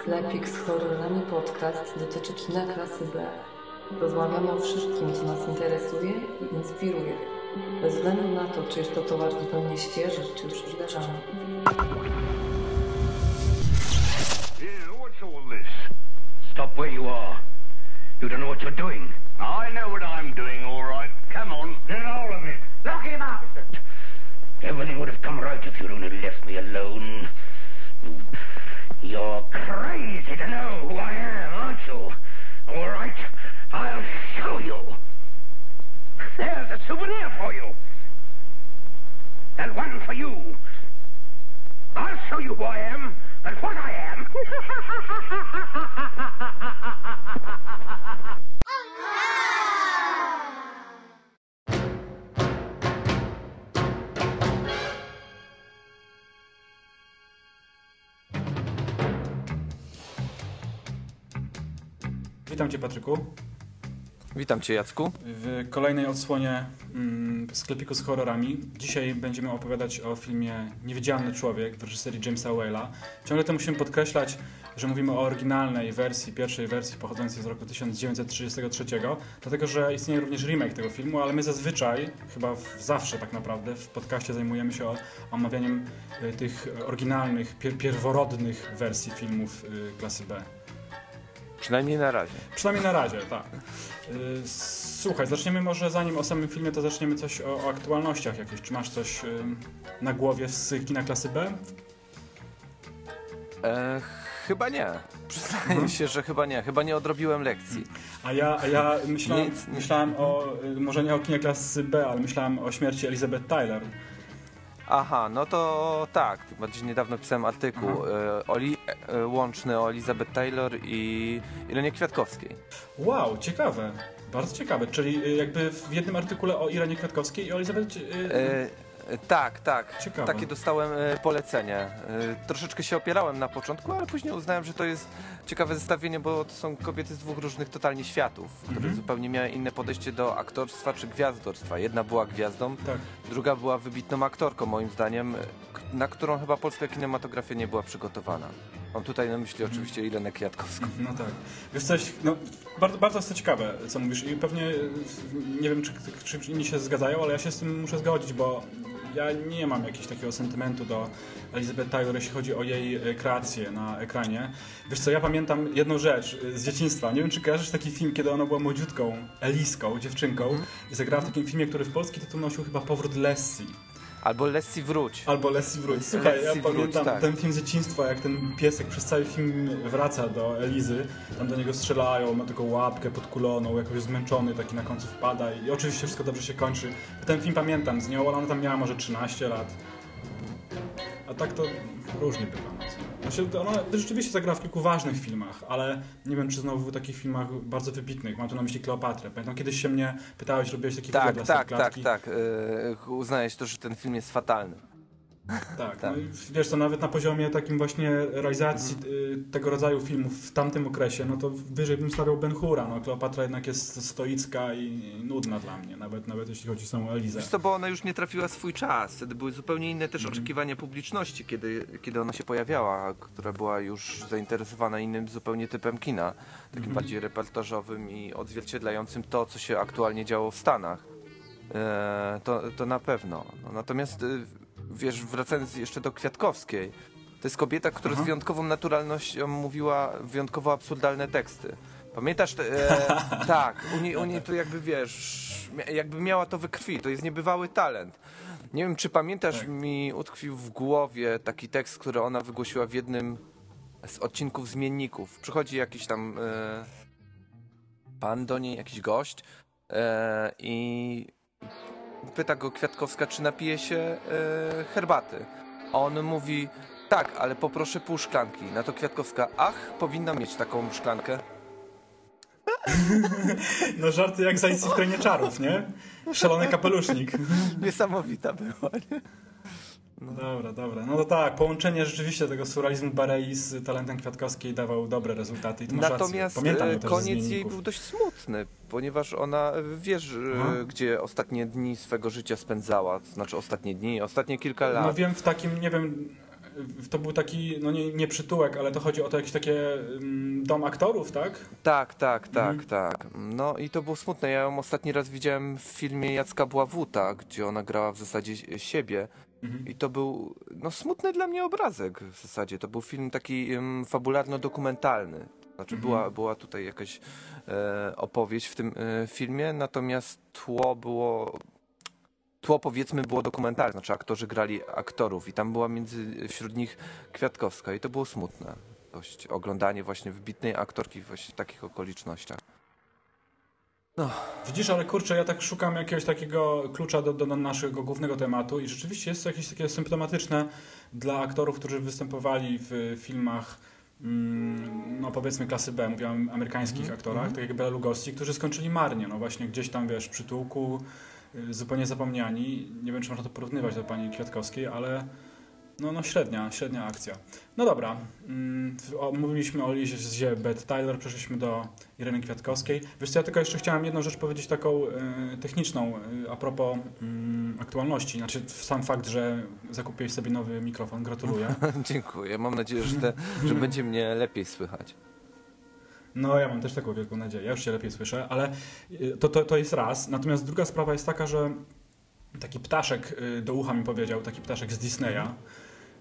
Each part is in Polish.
Sklepik z horrorami podcast dotyczy kina klasy B. Rozmawiamy o wszystkim, co nas interesuje i inspiruje. Bez względu na to, czy jest to towar zupełnie świeży, czy już wydarzany. Yeah, what's all this? Stop where you are. You don't know what you're doing. I know what I'm doing, all right. Come on, get all of it. Lock him up! Everything would have come right if you'd only left me alone. You- You're crazy to know who I am, aren't you? All right, I'll show you. There's a souvenir for you. And one for you. I'll show you who I am and what I am. Witam Cię Patryku Witam Cię Jacku. w kolejnej odsłonie mm, sklepiku z horrorami. Dzisiaj będziemy opowiadać o filmie Niewidzialny Człowiek w reżyserii Jamesa Whale'a. Ciągle to musimy podkreślać, że mówimy o oryginalnej wersji, pierwszej wersji pochodzącej z roku 1933, dlatego że istnieje również remake tego filmu, ale my zazwyczaj, chyba w, zawsze tak naprawdę, w podcaście zajmujemy się omawianiem y, tych oryginalnych, pier, pierworodnych wersji filmów y, klasy B. Przynajmniej na razie. Przynajmniej na razie, tak. Y, Słuchaj, zaczniemy może zanim o samym filmie, to zaczniemy coś o, o aktualnościach jakieś. Czy masz coś y, na głowie z kina klasy B? E, chyba nie. Przyznaję Mhm. się, że chyba nie. Chyba nie odrobiłem lekcji. A ja, a ja myślałem, Nic, myślałem o, y, może nie o kinie klasy B, ale myślałem o śmierci Elizabeth Tyler. Aha, no to tak. Bardziej niedawno pisałem artykuł Mhm. e, Oli, e, łączny o Elizabeth Taylor i Ilenie Kwiatkowskiej. Wow, ciekawe. Bardzo ciekawe. Czyli y, jakby w jednym artykule o Irenie Kwiatkowskiej i o Elizabeth... y, E, e, tak, tak. Ciekawe. Takie dostałem e, polecenie. E, troszeczkę się opierałem na początku, ale później uznałem, że to jest ciekawe zestawienie, bo to są kobiety z dwóch różnych totalnie światów, które Mhm. zupełnie miały inne podejście do aktorstwa czy gwiazdorstwa. Jedna była gwiazdą, Tak. Druga była wybitną aktorką, moim zdaniem, k- na którą chyba polska kinematografia nie była przygotowana. Mam tutaj na myśli oczywiście Ilenę Kwiatkowską. No tak. Wiesz coś, no, bardzo, bardzo jest to ciekawe, co mówisz i pewnie, y, nie wiem, czy, czy inni się zgadzają, ale ja się z tym muszę zgodzić, bo ja nie mam jakiegoś takiego sentymentu do Elizabeth Taylor, jeśli chodzi o jej y, kreację na ekranie. Wiesz co, ja pamiętam jedną rzecz y, z dzieciństwa. Nie wiem, czy kojarzysz taki film, kiedy ona była młodziutką, Eliską, dziewczynką i zagrała w takim filmie, który w polski tytuł nosił chyba Powrót Lessie. Albo Leslie wróć. Albo Leslie wróć. Słuchaj, ja Leslie wróć, pamiętam tak. ten film z dzieciństwa, jak ten piesek przez cały film wraca do Elizy, tam do niego strzelają, ma tylko łapkę podkuloną, jakoś zmęczony, taki na końcu wpada i oczywiście wszystko dobrze się kończy. Ten film pamiętam z nią, ale ona tam miała może 13 lat. A tak to różnie bywa. no. Znaczy, ona rzeczywiście zagrała w kilku ważnych filmach, ale nie wiem, czy znowu w takich filmach bardzo wybitnych. Mam tu na myśli Kleopatrę. Pamiętam, kiedyś się mnie pytałeś, robiłeś taki wywiad Tak, dla tak, tak, tak. Yy, uznajesz to, że ten film jest fatalny. Tak, Tak. No i wiesz co, nawet na poziomie takim właśnie realizacji y, tego rodzaju filmów w tamtym okresie, no to wyżej bym stawiał Ben Hura, no Kleopatra jednak jest stoicka i, nudna dla mnie, nawet, nawet jeśli chodzi o samą Elizę. Wiesz co, bo ona już nie trafiła swój czas. Wtedy były zupełnie inne też Mhm. oczekiwania publiczności, kiedy, kiedy ona się pojawiała, która była już zainteresowana innym zupełnie typem kina. Takim Mhm. bardziej reportażowym i odzwierciedlającym to, co się aktualnie działo w Stanach. E, to, to na pewno. No, natomiast y, wiesz, wracając jeszcze do Kwiatkowskiej, to jest kobieta, która Aha. z wyjątkową naturalnością mówiła wyjątkowo absurdalne teksty. Pamiętasz? te- E, tak, u niej, u niej to jakby wiesz, jakby miała to we krwi, to jest niebywały talent. Nie wiem, czy pamiętasz, Tak. mi utkwił w głowie taki tekst, który ona wygłosiła w jednym z odcinków Zmienników. Przychodzi jakiś tam e, pan do niej, jakiś gość e, i pyta go Kwiatkowska, czy napije się e, herbaty. A on mówi, tak, ale poproszę pół szklanki. Na to Kwiatkowska, ach, powinna mieć taką szklankę. No żarty jak zajcy w krainie czarów, nie? Szalony kapelusznik. Niesamowita była, nie? No dobra, dobra. No to tak, połączenie rzeczywiście tego surrealizmu Barei z talentem Kwiatkowskiej dawał dobre rezultaty i to Natomiast. Pamiętam e, koniec jej był dość smutny, ponieważ ona, e, wiesz, e, Aha. gdzie ostatnie dni swego życia spędzała, to znaczy ostatnie dni, ostatnie kilka lat. No wiem, w takim, nie wiem, to był taki, no nie, nie przytułek, ale to chodzi o to jakieś takie mm, dom aktorów, tak? Tak, tak, tak, Mhm. tak. No i to było smutne. Ja ją ostatni raz widziałem w filmie Jacka Bławuta, gdzie ona grała w zasadzie siebie. Mhm. I to był no, smutny dla mnie obrazek w zasadzie. To był film taki um, fabularno-dokumentalny. Znaczy Mhm. była, była tutaj jakaś e, opowieść w tym e, filmie, natomiast tło było... Tło powiedzmy było dokumentalne, znaczy aktorzy grali aktorów i tam była między wśród nich Kwiatkowska i to było smutne. Dość oglądanie właśnie wybitnej aktorki właśnie w takich okolicznościach. Widzisz, ale kurczę, ja tak szukam jakiegoś takiego klucza do, do naszego głównego tematu i rzeczywiście jest to jakieś takie symptomatyczne dla aktorów, którzy występowali w filmach mm, no powiedzmy klasy B, mówię o amerykańskich Mhm, aktorach, mhm. tak jak Bela Lugosi, którzy skończyli marnie, no właśnie gdzieś tam, wiesz, w przytułku, y, zupełnie zapomniani. Nie wiem, czy można to porównywać do pani Kwiatkowskiej, ale no, no średnia, średnia akcja. No dobra, mm, o, mówiliśmy o Lizie Beth Tyler, przeszliśmy do Ireny Kwiatkowskiej. Wiesz co, ja tylko jeszcze chciałem jedną rzecz powiedzieć taką e, techniczną e, a propos mm, aktualności. Znaczy sam fakt, że zakupiłeś sobie nowy mikrofon, gratuluję. Dziękuję. Mam nadzieję, że, te, że będzie mnie lepiej słychać. No ja mam też taką wielką nadzieję, ja już się lepiej słyszę, ale y, to, to, to jest raz. Natomiast druga sprawa jest taka, że taki ptaszek y, do ucha mi powiedział, taki ptaszek z Disneya,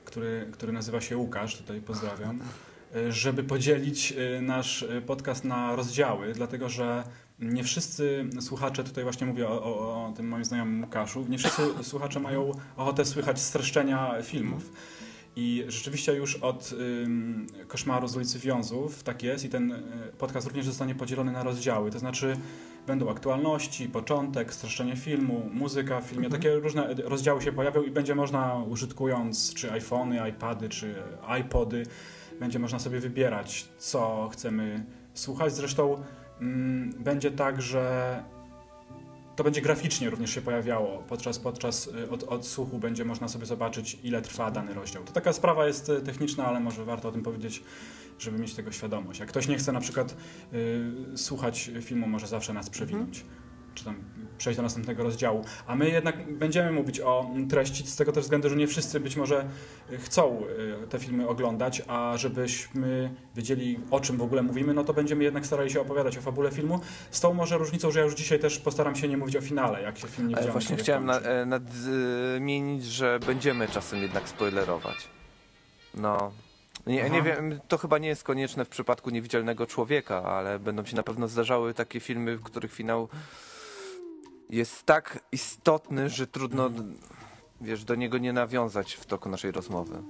który, który nazywa się Łukasz, tutaj pozdrawiam, y, żeby podzielić y, nasz y, podcast na rozdziały, dlatego że nie wszyscy słuchacze, tutaj właśnie mówię o, o, o tym moim znajomym Łukaszu, nie wszyscy słuchacze mają ochotę słychać streszczenia filmów. I rzeczywiście już od ym, Koszmaru z ulicy Wiązów tak jest i ten podcast również zostanie podzielony na rozdziały, to znaczy będą aktualności, początek, streszczenie filmu, muzyka w filmie, Mhm. takie różne rozdziały się pojawią i będzie można użytkując czy iPhony, iPady, czy iPody, będzie można sobie wybierać co chcemy słuchać. Zresztą mm, będzie tak, że to będzie graficznie również się pojawiało. Podczas, podczas y, od, odsłuchu będzie można sobie zobaczyć, ile trwa dany rozdział. To taka sprawa jest y, techniczna, ale może warto o tym powiedzieć, żeby mieć tego świadomość. Jak ktoś nie chce na przykład y, słuchać filmu, może zawsze nas przewinąć. Czy tam przejść do następnego rozdziału. A my jednak będziemy mówić o treści z tego też względu, że nie wszyscy być może y, chcą y, te filmy oglądać, a żebyśmy wiedzieli o czym w ogóle mówimy, no to będziemy jednak starali się opowiadać o fabule filmu. Z tą może różnicą, że ja już dzisiaj też postaram się nie mówić o finale, jak się film nie widział. właśnie chciałem e, nadmienić, że będziemy czasem jednak spoilerować. No. Nie, Aha. nie wiem, to chyba nie jest konieczne w przypadku niewidzialnego człowieka, ale będą się na pewno zdarzały takie filmy, w których finał jest tak istotny, że trudno, wiesz, do niego nie nawiązać w toku naszej rozmowy.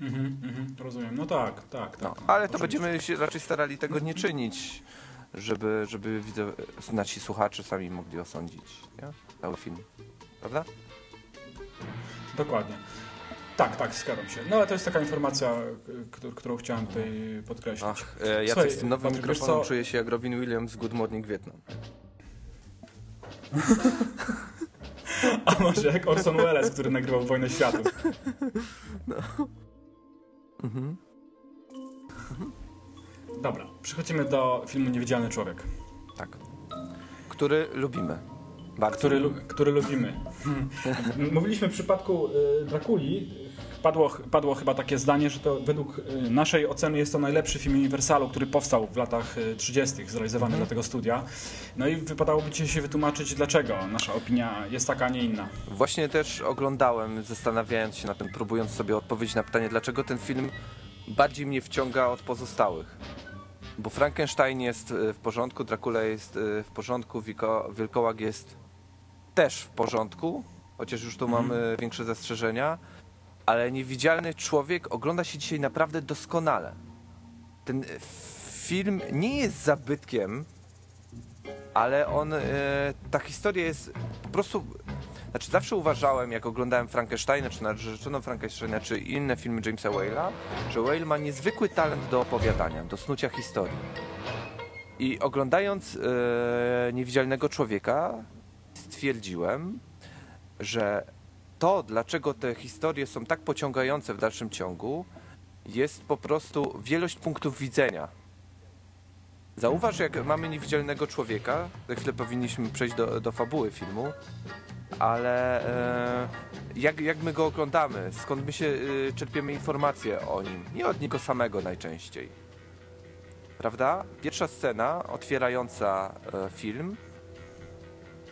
Mhm, mhm, rozumiem. No tak, tak, tak. No, no, ale to oczywiście. będziemy się raczej starali tego nie czynić, żeby, żeby nasi słuchacze sami mogli osądzić nie? cały film. Prawda? Dokładnie. Tak, tak, zgadzam się. No ale to jest taka informacja, k- którą chciałem tutaj podkreślić. Ach, e, ja Słuchaj, z tym nowym Patryk, mikrofonem czuję się jak Robin Williams z Good Morning Vietnam. A może jak Orson Welles, który nagrywał Wojnę Światów. Mhm. Dobra, przechodzimy do filmu Niewidzialny Człowiek, Tak. Który lubimy. Bardzo. który, lu- który lubimy. Mówiliśmy w przypadku y, Drakuli, padło, padło chyba takie zdanie, że to według y, naszej oceny jest to najlepszy film Universalu, który powstał w latach y, 30. zrealizowany dla tego studia. No i wypadałoby ci się wytłumaczyć, dlaczego nasza opinia jest taka, a nie inna. Właśnie też oglądałem, zastanawiając się na tym, próbując sobie odpowiedzieć na pytanie, dlaczego ten film bardziej mnie wciąga od pozostałych. Bo Frankenstein jest e, w porządku, Dracula jest w porządku, Wilko, Wilkołak jest też w porządku, chociaż już tu mam e, większe zastrzeżenia, ale Niewidzialny Człowiek ogląda się dzisiaj naprawdę doskonale. Ten e, film nie jest zabytkiem, ale on, e, ta historia jest po prostu, znaczy zawsze uważałem, jak oglądałem Frankensteina, czy narzeczoną Frankensteina, czy inne filmy Jamesa Whale'a, że Whale ma niezwykły talent do opowiadania, do snucia historii. I oglądając e, Niewidzialnego Człowieka stwierdziłem, że to, dlaczego te historie są tak pociągające w dalszym ciągu, jest po prostu wielość punktów widzenia. Zauważ, jak mamy niewidzialnego człowieka, za chwilę powinniśmy przejść do, do fabuły filmu, ale e, jak, jak my go oglądamy, skąd my się e, czerpiemy informacje o nim? Nie od niego samego najczęściej. Prawda? Pierwsza scena otwierająca e, film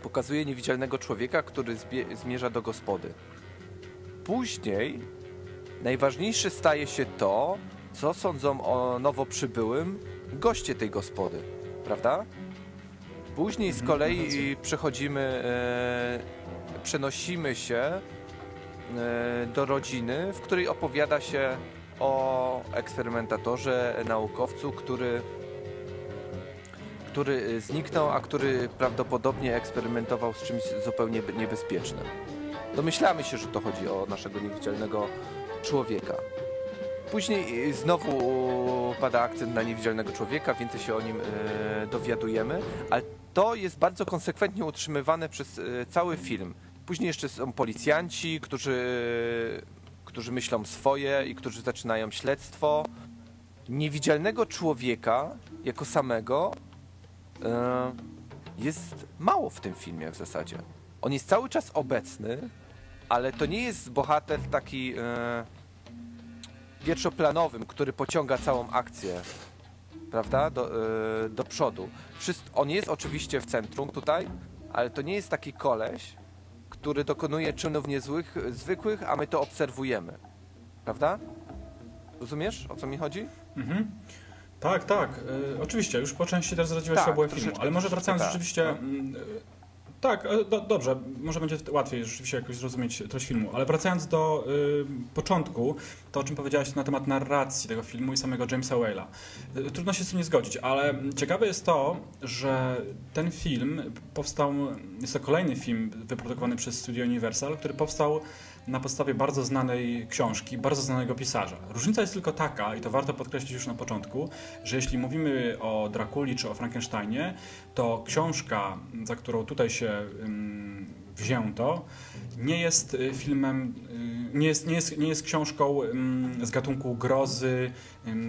pokazuje niewidzialnego człowieka, który zmierza do gospody. Później najważniejsze staje się to, co sądzą o nowo przybyłym goście tej gospody, prawda? Później z Mhm, kolei przechodzimy, e, przenosimy się e, do rodziny, w której opowiada się o eksperymentatorze, naukowcu, który, który zniknął, a który prawdopodobnie eksperymentował z czymś zupełnie niebezpiecznym. Domyślamy się, że to chodzi o naszego niewidzialnego człowieka. Później y, znowu pada akcent na niewidzialnego człowieka, więcej się o nim e, dowiadujemy, ale to jest bardzo konsekwentnie utrzymywane przez cały film. Później jeszcze są policjanci, którzy, którzy myślą swoje i którzy zaczynają śledztwo. Niewidzialnego człowieka jako samego jest mało w tym filmie w zasadzie. On jest cały czas obecny, ale to nie jest bohater taki e, pierwszoplanowym, który pociąga całą akcję, prawda, do, e, do przodu. Wszyst- on jest oczywiście w centrum tutaj, ale to nie jest taki koleś, który dokonuje czynów niezłych, zwykłych, a my to obserwujemy. Prawda? Rozumiesz, o co mi chodzi? Mhm. Tak, tak. Y, oczywiście, już po części teraz zdradziłeś Tak, fabułę filmu, ale może wracając tak, rzeczywiście... no. mm, y, Tak, e, do, dobrze, może będzie łatwiej rzeczywiście jakoś zrozumieć treść filmu, ale wracając do y, początku, to o czym powiedziałeś na temat narracji tego filmu i samego Jamesa Whale'a. Y, trudno się z tym nie zgodzić, ale ciekawe jest to, że ten film powstał, jest to kolejny film wyprodukowany przez Studio Universal, który powstał na podstawie bardzo znanej książki, bardzo znanego pisarza. Różnica jest tylko taka, i to warto podkreślić już na początku, że jeśli mówimy o Drakuli czy o Frankensteinie, to książka, za którą tutaj się wzięto, nie jest y, filmem, y, nie jest, nie jest, nie jest książką z gatunku grozy,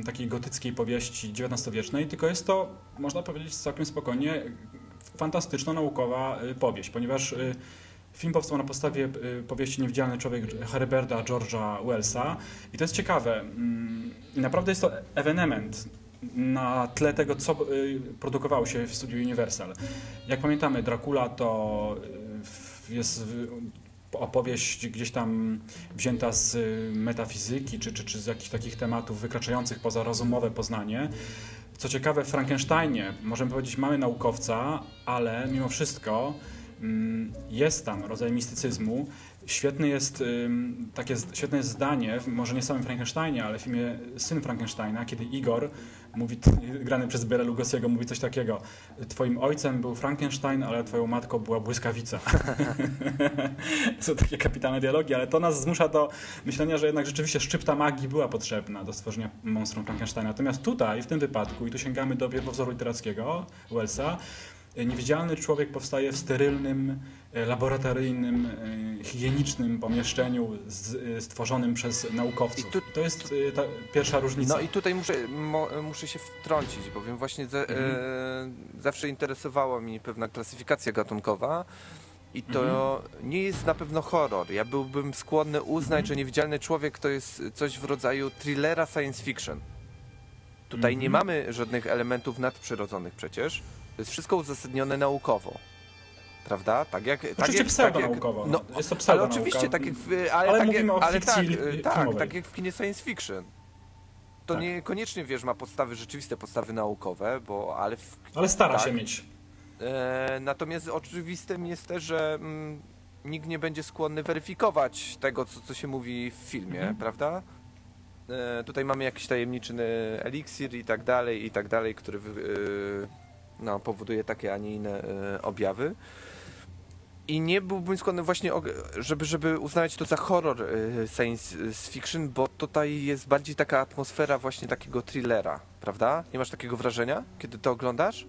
takiej gotyckiej powieści XIX-wiecznej, tylko jest to, można powiedzieć całkiem spokojnie, fantastyczno-naukowa y, powieść, ponieważ Film powstał na podstawie y, powieści Niewidzialny Człowiek Herberta George'a Wellsa i to jest ciekawe. mm, naprawdę jest to ewenement na tle tego, co y, produkowało się w studiu Universal. Jak pamiętamy, Dracula to y, jest opowieść gdzieś tam wzięta z metafizyki czy, czy, czy z jakichś takich tematów wykraczających poza rozumowe poznanie. Co ciekawe, w Frankensteinie, możemy powiedzieć, mamy naukowca, ale mimo wszystko jest tam rodzaj mistycyzmu. Świetny jest, takie, świetne jest zdanie, może nie samym Frankensteinie, ale w filmie Syn Frankensteina, kiedy Igor mówi, grany przez Bela Lugosiego, mówi coś takiego. Twoim ojcem był Frankenstein, ale twoją matką była błyskawica. Są takie kapitalne dialogi, ale to nas zmusza do myślenia, że jednak rzeczywiście szczypta magii była potrzebna do stworzenia monstrum Frankensteina. Natomiast tutaj, w tym wypadku, i tu sięgamy do pierwowzoru literackiego Wellsa, niewidzialny człowiek powstaje w sterylnym, e, laboratoryjnym, e, higienicznym pomieszczeniu z, e, stworzonym przez naukowców. Tu- to jest ta pierwsza różnica. No i tutaj muszę, mo, muszę się wtrącić, bowiem właśnie za, Mhm. e, zawsze interesowała mnie pewna klasyfikacja gatunkowa i to Mhm. nie jest na pewno horror. Ja byłbym skłonny uznać, Mhm. że Niewidzialny Człowiek to jest coś w rodzaju thrillera science fiction. Tutaj nie Mhm. mamy żadnych elementów nadprzyrodzonych przecież. To jest wszystko uzasadnione naukowo. Prawda? Tak jak. tak Oczywiście jak, pseudonaukowo, Tak jak, no, jest to ale oczywiście, tak jak w, ale, Ale tak jak, ale tak, li- tak, tak jak w kinie science fiction. To Tak. niekoniecznie, wiesz, ma podstawy, rzeczywiste podstawy naukowe, bo, ale w, Ale stara tak. się mieć. e, natomiast oczywistym jest też, że mm, nikt nie będzie skłonny weryfikować tego, co, co się mówi w filmie, Mhm. prawda? E, tutaj mamy jakiś tajemniczy e, eliksir i tak dalej, i tak dalej, który e, no, powoduje takie, a nie inne e, objawy. I nie byłbym skłonny właśnie, żeby, żeby uznawać to za horror e, science fiction, bo tutaj jest bardziej taka atmosfera właśnie takiego thrillera, prawda? Nie masz takiego wrażenia, kiedy to oglądasz?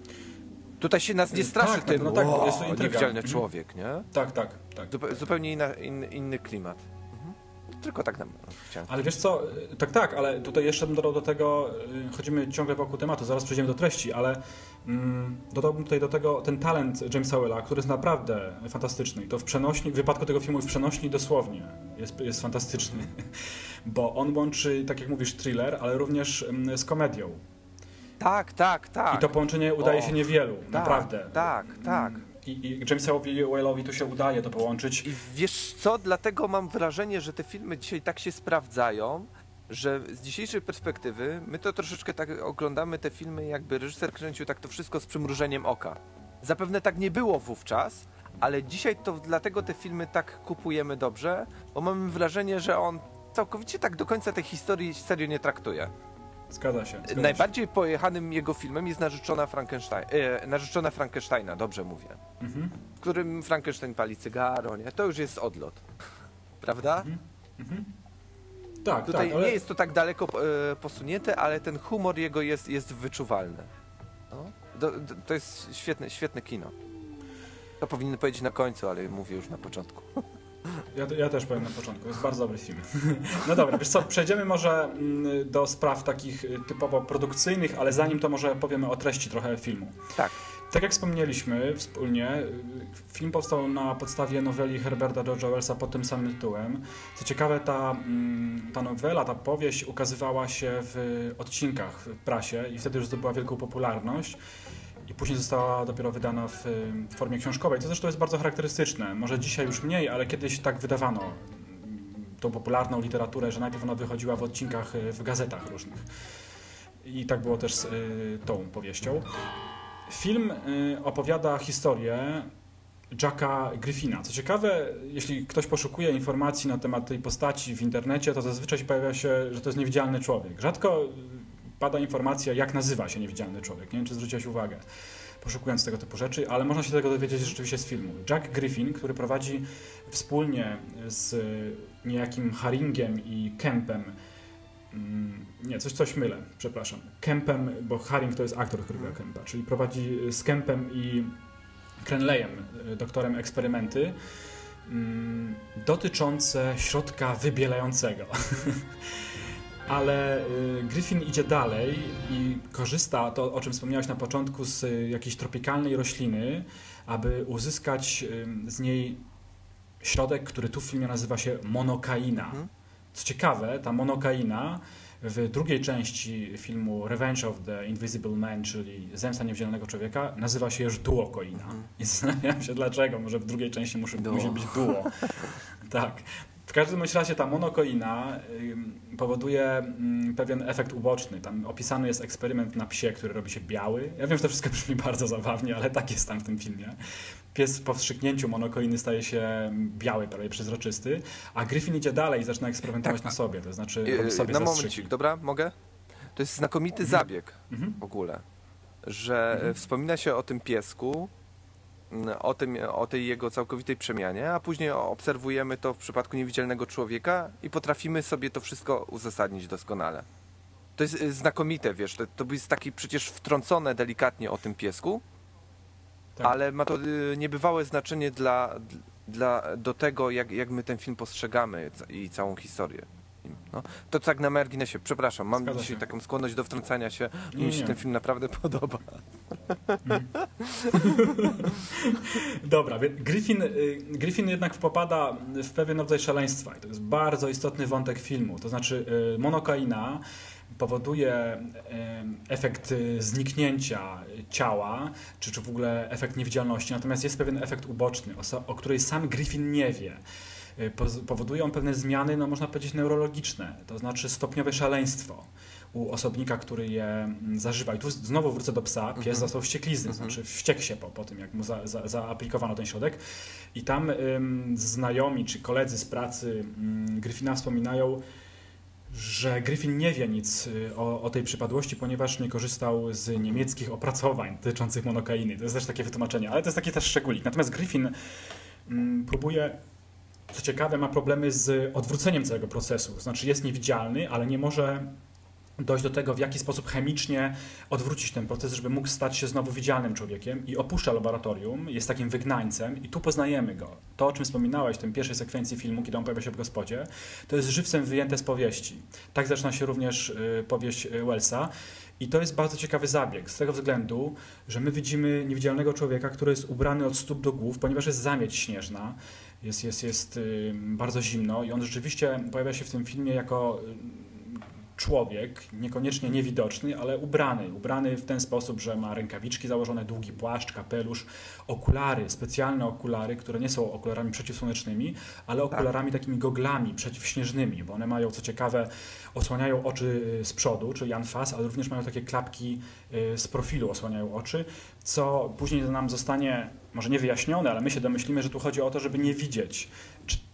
Tutaj się nas nie E, straszy tak, tym, no tak, wow, jest to intryga. niewidzialny Mhm. człowiek, nie? Tak, tak, tak. Zupe- zupełnie inna, in, inny klimat. Tylko tak nam chciałem. Ale wiesz co, tak, tak, ale tutaj jeszcze bym dodał do tego, y, chodzimy ciągle wokół tematu, zaraz przejdziemy do treści, ale mm, dodałbym tutaj do tego ten talent Jamesa Wella, który jest naprawdę fantastyczny. I to w przenośni, w wypadku tego filmu w przenośni dosłownie jest, jest fantastyczny, bo on łączy, tak jak mówisz, thriller, ale również mm, z komedią. Tak, tak, tak. I to połączenie udaje O, się niewielu, tak, naprawdę. Tak, tak. I, I Jamesowi Wellowi to się udaje to połączyć. I wiesz co, dlatego mam wrażenie, że te filmy dzisiaj tak się sprawdzają, że z dzisiejszej perspektywy my to troszeczkę tak oglądamy te filmy, jakby reżyser kręcił tak to wszystko z przymrużeniem oka. Zapewne tak nie było wówczas, ale dzisiaj to dlatego te filmy tak kupujemy dobrze, bo mamy wrażenie, że on całkowicie tak do końca tej historii serio nie traktuje. Zgadza się. Zgadza Najbardziej pojechanym jego filmem jest Narzeczona, Frankenstein, e, Narzeczona Frankensteina, dobrze mówię. się. Mhm. W którym Frankenstein pali cygaro, nie? To już jest odlot. Prawda? Tak, Tutaj tak, ale... nie jest to tak daleko e, posunięte, ale ten humor jego jest, jest wyczuwalny. No. Do, do, to jest świetne, świetne kino. To powinien powiedzieć na końcu, ale mówię już na początku. Ja, ja też powiem na początku, jest bardzo dobry film. No dobra, wiesz co, przejdziemy może mm, do spraw takich y, typowo produkcyjnych, ale zanim to może powiemy o treści trochę filmu. Tak. Tak jak wspomnieliśmy wspólnie, y, film powstał na podstawie noweli Herberta George'a Wellsa pod tym samym tytułem. Co ciekawe, ta, mm, ta nowela, ta powieść ukazywała się w odcinkach w prasie i wtedy już zdobyła wielką popularność. I później została dopiero wydana w, formie książkowej, co zresztą jest bardzo charakterystyczne. Może dzisiaj już mniej, ale kiedyś tak wydawano tą popularną literaturę, że najpierw ona wychodziła w odcinkach y, w gazetach różnych. I tak było też z y, tą powieścią. Film y, opowiada historię Jacka Griffina. Co ciekawe, jeśli ktoś poszukuje informacji na temat tej postaci w internecie, to zazwyczaj pojawia się, że to jest niewidzialny człowiek. Rzadko pada informacja, jak nazywa się niewidzialny człowiek. Nie wiem, czy zwróciłeś uwagę, poszukując tego typu rzeczy, ale można się tego dowiedzieć rzeczywiście z filmu. Jack Griffin, który prowadzi wspólnie z niejakim Haringiem i Kempem Mm, Nie, coś, coś mylę, przepraszam. Kempem, bo Haring to jest aktor, który gra Kempa, czyli prowadzi z Kempem i Crenleyem, y, doktorem eksperymenty mm, dotyczące środka wybielającego. Ale y, Griffin idzie dalej i korzysta, to o czym wspomniałeś na początku, z y, jakiejś tropikalnej rośliny, aby uzyskać y, z niej środek, który tu w filmie nazywa się monokaina. Mhm. Co ciekawe, ta monokaina w drugiej części filmu Revenge of the Invisible Man, czyli Zemsta Niewidzialnego Człowieka, nazywa się już duokoina. I zastanawiam się dlaczego, może w drugiej części musi, Duo. musi być duo. tak. W każdym razie ta monokoina powoduje pewien efekt uboczny. Tam opisany jest eksperyment na psie, który robi się biały. Ja wiem, że to wszystko brzmi bardzo zabawnie, ale tak jest tam w tym filmie. Pies po wstrzyknięciu monokoiny staje się biały, prawie przezroczysty, a Griffin idzie dalej i zaczyna eksperymentować na sobie, to znaczy robi E, sobie Na momencik, dobra? Mogę? To jest znakomity zabieg Mhm. w ogóle, że e, wspomina się o tym piesku, o, tym, o tej jego całkowitej przemianie, a później obserwujemy to w przypadku niewidzialnego człowieka i potrafimy sobie to wszystko uzasadnić doskonale. To jest e, znakomite, wiesz, to, to jest taki przecież wtrącone delikatnie o tym piesku, Tak. ale ma to y, niebywałe znaczenie dla, dla, do tego, jak, jak my ten film postrzegamy i całą historię. No, to tak na marginesie, przepraszam, mam Zgadza dzisiaj się. taką skłonność do wtrącania się, Nie, mi się nie. ten film naprawdę podoba. Dobra, więc Griffin, y, Griffin jednak popada w pewien rodzaj szaleństwa i to jest bardzo istotny wątek filmu. To znaczy y, monokaina powoduje y, efekt zniknięcia ciała, czy, czy w ogóle efekt niewidzialności, natomiast jest pewien efekt uboczny, o której sam Griffin nie wie. Y, Powodują pewne zmiany, no można powiedzieć, neurologiczne, to znaczy stopniowe szaleństwo u osobnika, który je mm, zażywa. I tu znowu wrócę do psa. Pies został wścieklizny, znaczy wściekł się po, po tym, jak mu za, za, zaaplikowano ten środek. I tam ym, znajomi czy koledzy z pracy ym, Gryfina wspominają, że Griffin nie wie nic y, o, o tej przypadłości, ponieważ nie korzystał z niemieckich opracowań dotyczących monokainy. To jest też takie wytłumaczenie, ale to jest taki też szczególik. Natomiast Griffin mm, próbuje, co ciekawe, ma problemy z odwróceniem całego procesu. Znaczy jest niewidzialny, ale nie może dojść do tego, w jaki sposób chemicznie odwrócić ten proces, żeby mógł stać się znowu widzialnym człowiekiem i opuszcza laboratorium, jest takim wygnańcem i tu poznajemy go. To, o czym wspominałeś w tej pierwszej sekwencji filmu, kiedy on pojawia się w gospodzie, to jest żywcem wyjęte z powieści. Tak zaczyna się również y, powieść y, Wellsa. I to jest bardzo ciekawy zabieg, z tego względu, że my widzimy niewidzialnego człowieka, który jest ubrany od stóp do głów, ponieważ jest zamieć śnieżna, jest, jest, jest y, bardzo zimno i on rzeczywiście pojawia się w tym filmie jako y, człowiek, niekoniecznie niewidoczny, ale ubrany. Ubrany w ten sposób, że ma rękawiczki założone, długi płaszcz, kapelusz, okulary, specjalne okulary, które nie są okularami przeciwsłonecznymi, ale okularami takimi goglami przeciwśnieżnymi, bo one mają, co ciekawe, osłaniają oczy y, z przodu, czyli anfas, ale również mają takie klapki z profilu, osłaniają oczy, co później nam zostanie może nie wyjaśnione, ale my się domyślimy, że tu chodzi o to, żeby nie widzieć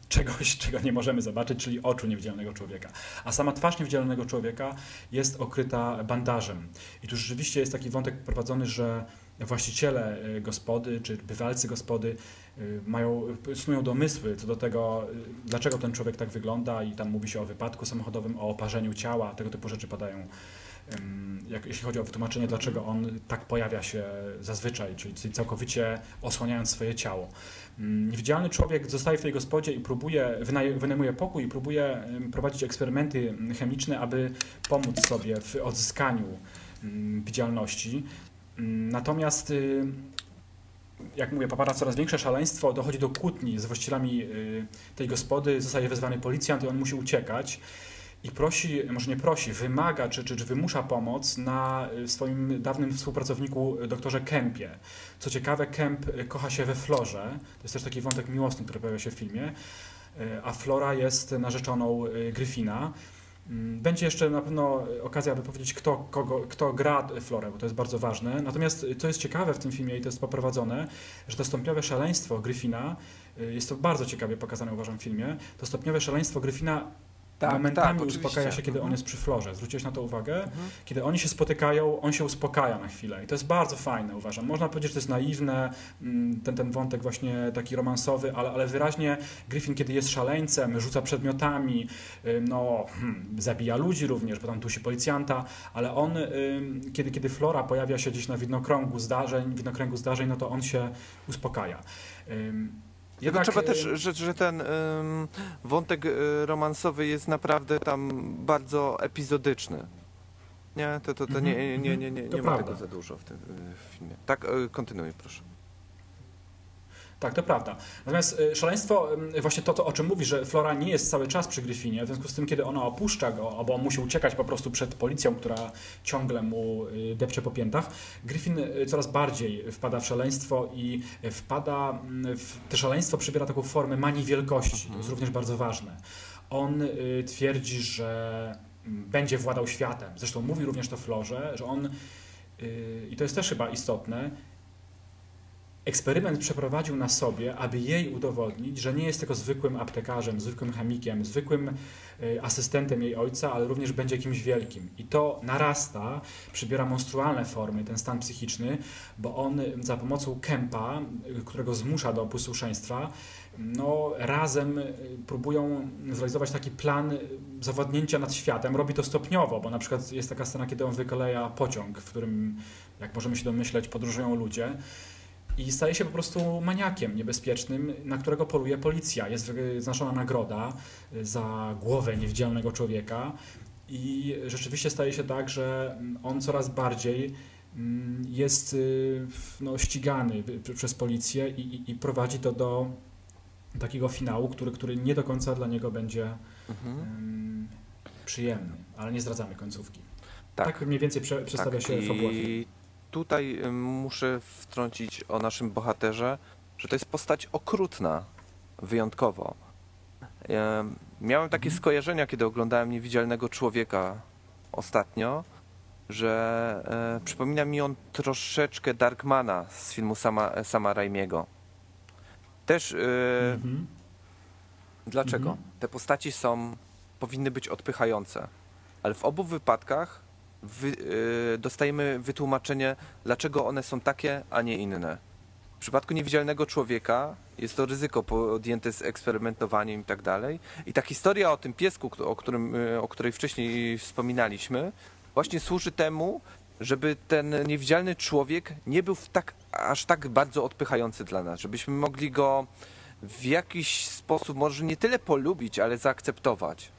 czegoś, czego nie możemy zobaczyć, czyli oczu niewidzialnego człowieka. A sama twarz niewidzialnego człowieka jest okryta bandażem. I tu rzeczywiście jest taki wątek prowadzony, że właściciele y, gospody, czy bywalcy gospody y, mają, snują domysły co do tego, y, dlaczego ten człowiek tak wygląda i tam mówi się o wypadku samochodowym, o oparzeniu ciała, tego typu rzeczy padają jak, jeśli chodzi o wytłumaczenie, dlaczego on tak pojawia się zazwyczaj, czyli, całkowicie osłaniając swoje ciało. Niewidzialny człowiek zostaje w tej gospodzie i próbuje, wynajmuje pokój i próbuje prowadzić eksperymenty chemiczne, aby pomóc sobie w odzyskaniu widzialności. Natomiast y, jak mówię, popada coraz większe szaleństwo, dochodzi do kłótni z właścicielami y, tej gospody, zostaje wezwany policjant i on musi uciekać i prosi, może nie prosi, wymaga czy, czy, czy wymusza pomoc na y, swoim dawnym współpracowniku y, doktorze Kempie. Co ciekawe, Kemp y, kocha się we Florze, to jest też taki wątek miłosny, który pojawia się w filmie, a Flora jest narzeczoną Gryfina. Mm, będzie jeszcze na pewno okazja, aby powiedzieć, kto, kogo, kto gra Florę, bo to jest bardzo ważne. Natomiast co jest ciekawe w tym filmie i to jest poprowadzone, że to stopniowe szaleństwo Gryfina, jest to bardzo ciekawie pokazane, uważam, w filmie, to stopniowe szaleństwo Gryfina tak, momentami tak, uspokaja się, kiedy on jest przy florze. Zwróciłeś na to uwagę? Mhm. Kiedy oni się spotykają, on się uspokaja na chwilę. I to jest bardzo fajne, uważam. Można powiedzieć, że to jest naiwne, mm, ten, ten wątek właśnie taki romansowy, ale, ale wyraźnie Griffin, kiedy jest szaleńcem, rzuca przedmiotami, no, hmm, zabija ludzi również, bo tam dusi policjanta, ale on, kiedy, kiedy Flora pojawia się gdzieś na widnokręgu zdarzeń, widnokręgu zdarzeń, no to on się uspokaja. Jednak... Trzeba też, że, że ten ym, wątek y, romansowy jest naprawdę tam bardzo epizodyczny. Nie, to, to, to nie, nie, nie, nie, nie, nie ma tego za dużo w tym w filmie. Tak, kontynuuj proszę. Tak, to prawda. Natomiast y, szaleństwo, właśnie to, to, o czym mówi, że Flora nie jest cały czas przy Gryfinie, w związku z tym, kiedy ona opuszcza go, albo on musi uciekać po prostu przed policją, która ciągle mu y, depcze po piętach, Gryfin y, coraz bardziej wpada w szaleństwo i wpada, w, to szaleństwo przybiera taką formę manii wielkości. To jest również bardzo ważne. On twierdzi, że będzie władał światem. Zresztą mówi również to Florze, że on, i to jest też chyba istotne, eksperyment przeprowadził na sobie, aby jej udowodnić, że nie jest tylko zwykłym aptekarzem, zwykłym chemikiem, zwykłym y, asystentem jej ojca, ale również będzie kimś wielkim. I to narasta, przybiera monstrualne formy, ten stan psychiczny, bo on za pomocą Kempa, y, którego zmusza do posłuszeństwa, no, razem y, próbują zrealizować taki plan zawodnięcia nad światem. Robi to stopniowo, bo na przykład jest taka scena, kiedy on wykoleja pociąg, w którym, jak możemy się domyśleć, podróżują ludzie i staje się po prostu maniakiem niebezpiecznym, na którego poluje policja. Jest wyznaczona nagroda za głowę niewidzialnego człowieka i rzeczywiście staje się tak, że on coraz bardziej mm, jest y, no, ścigany przez policję i, i, i prowadzi to do takiego finału, który, który nie do końca dla niego będzie mhm. um, przyjemny, ale nie zdradzamy końcówki. Tak, tak mniej więcej prze, przedstawia tak. się fabuła tutaj muszę wtrącić o naszym bohaterze, że to jest postać okrutna, wyjątkowo. Ja miałem takie mhm. skojarzenia, kiedy oglądałem Niewidzialnego Człowieka ostatnio, że e, przypomina mi on troszeczkę Darkmana z filmu sama, sama Raimiego. Też mhm. dlaczego? Mhm. Te postaci są, powinny być odpychające, ale w obu wypadkach wy, y, dostajemy wytłumaczenie, dlaczego one są takie, a nie inne. W przypadku niewidzialnego człowieka jest to ryzyko podjęte z eksperymentowaniem i tak dalej. I ta historia o tym piesku, o, którym, y, o której wcześniej wspominaliśmy, właśnie służy temu, żeby ten niewidzialny człowiek nie był tak, aż tak bardzo odpychający dla nas, żebyśmy mogli go w jakiś sposób może nie tyle polubić, ale zaakceptować.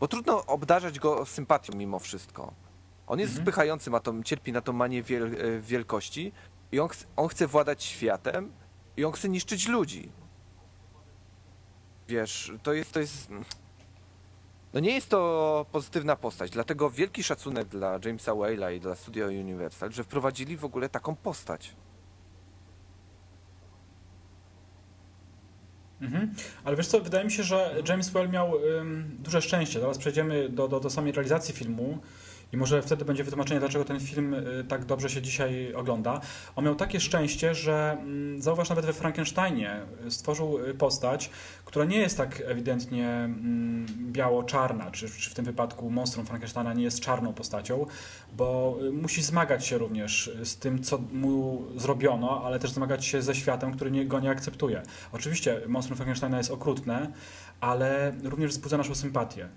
Bo trudno obdarzać go sympatią mimo wszystko. On jest Mhm. wpychający, ma tą, cierpi na tą manię wiel, e, wielkości i on, on chce władać światem i on chce niszczyć ludzi. Wiesz, to jest, to jest... No nie jest to pozytywna postać, dlatego wielki szacunek dla Jamesa Whale'a i dla Studio Universal, że wprowadzili w ogóle taką postać. Mhm. Ale wiesz co, wydaje mi się, że James Well miał duże szczęście. Zaraz przejdziemy do, do, do samej realizacji filmu i może wtedy będzie wytłumaczenie, dlaczego ten film y, tak dobrze się dzisiaj ogląda. On miał takie szczęście, że mm, zauważ nawet we Frankensteinie y, stworzył y, postać, która nie jest tak ewidentnie mm, biało-czarna, czy, czy w tym wypadku monstrum Frankensteina nie jest czarną postacią, bo musi zmagać się również z tym, co mu zrobiono, ale też zmagać się ze światem, który go nie akceptuje. Oczywiście monstrum Frankensteina jest okrutne, ale również wzbudza naszą sympatię.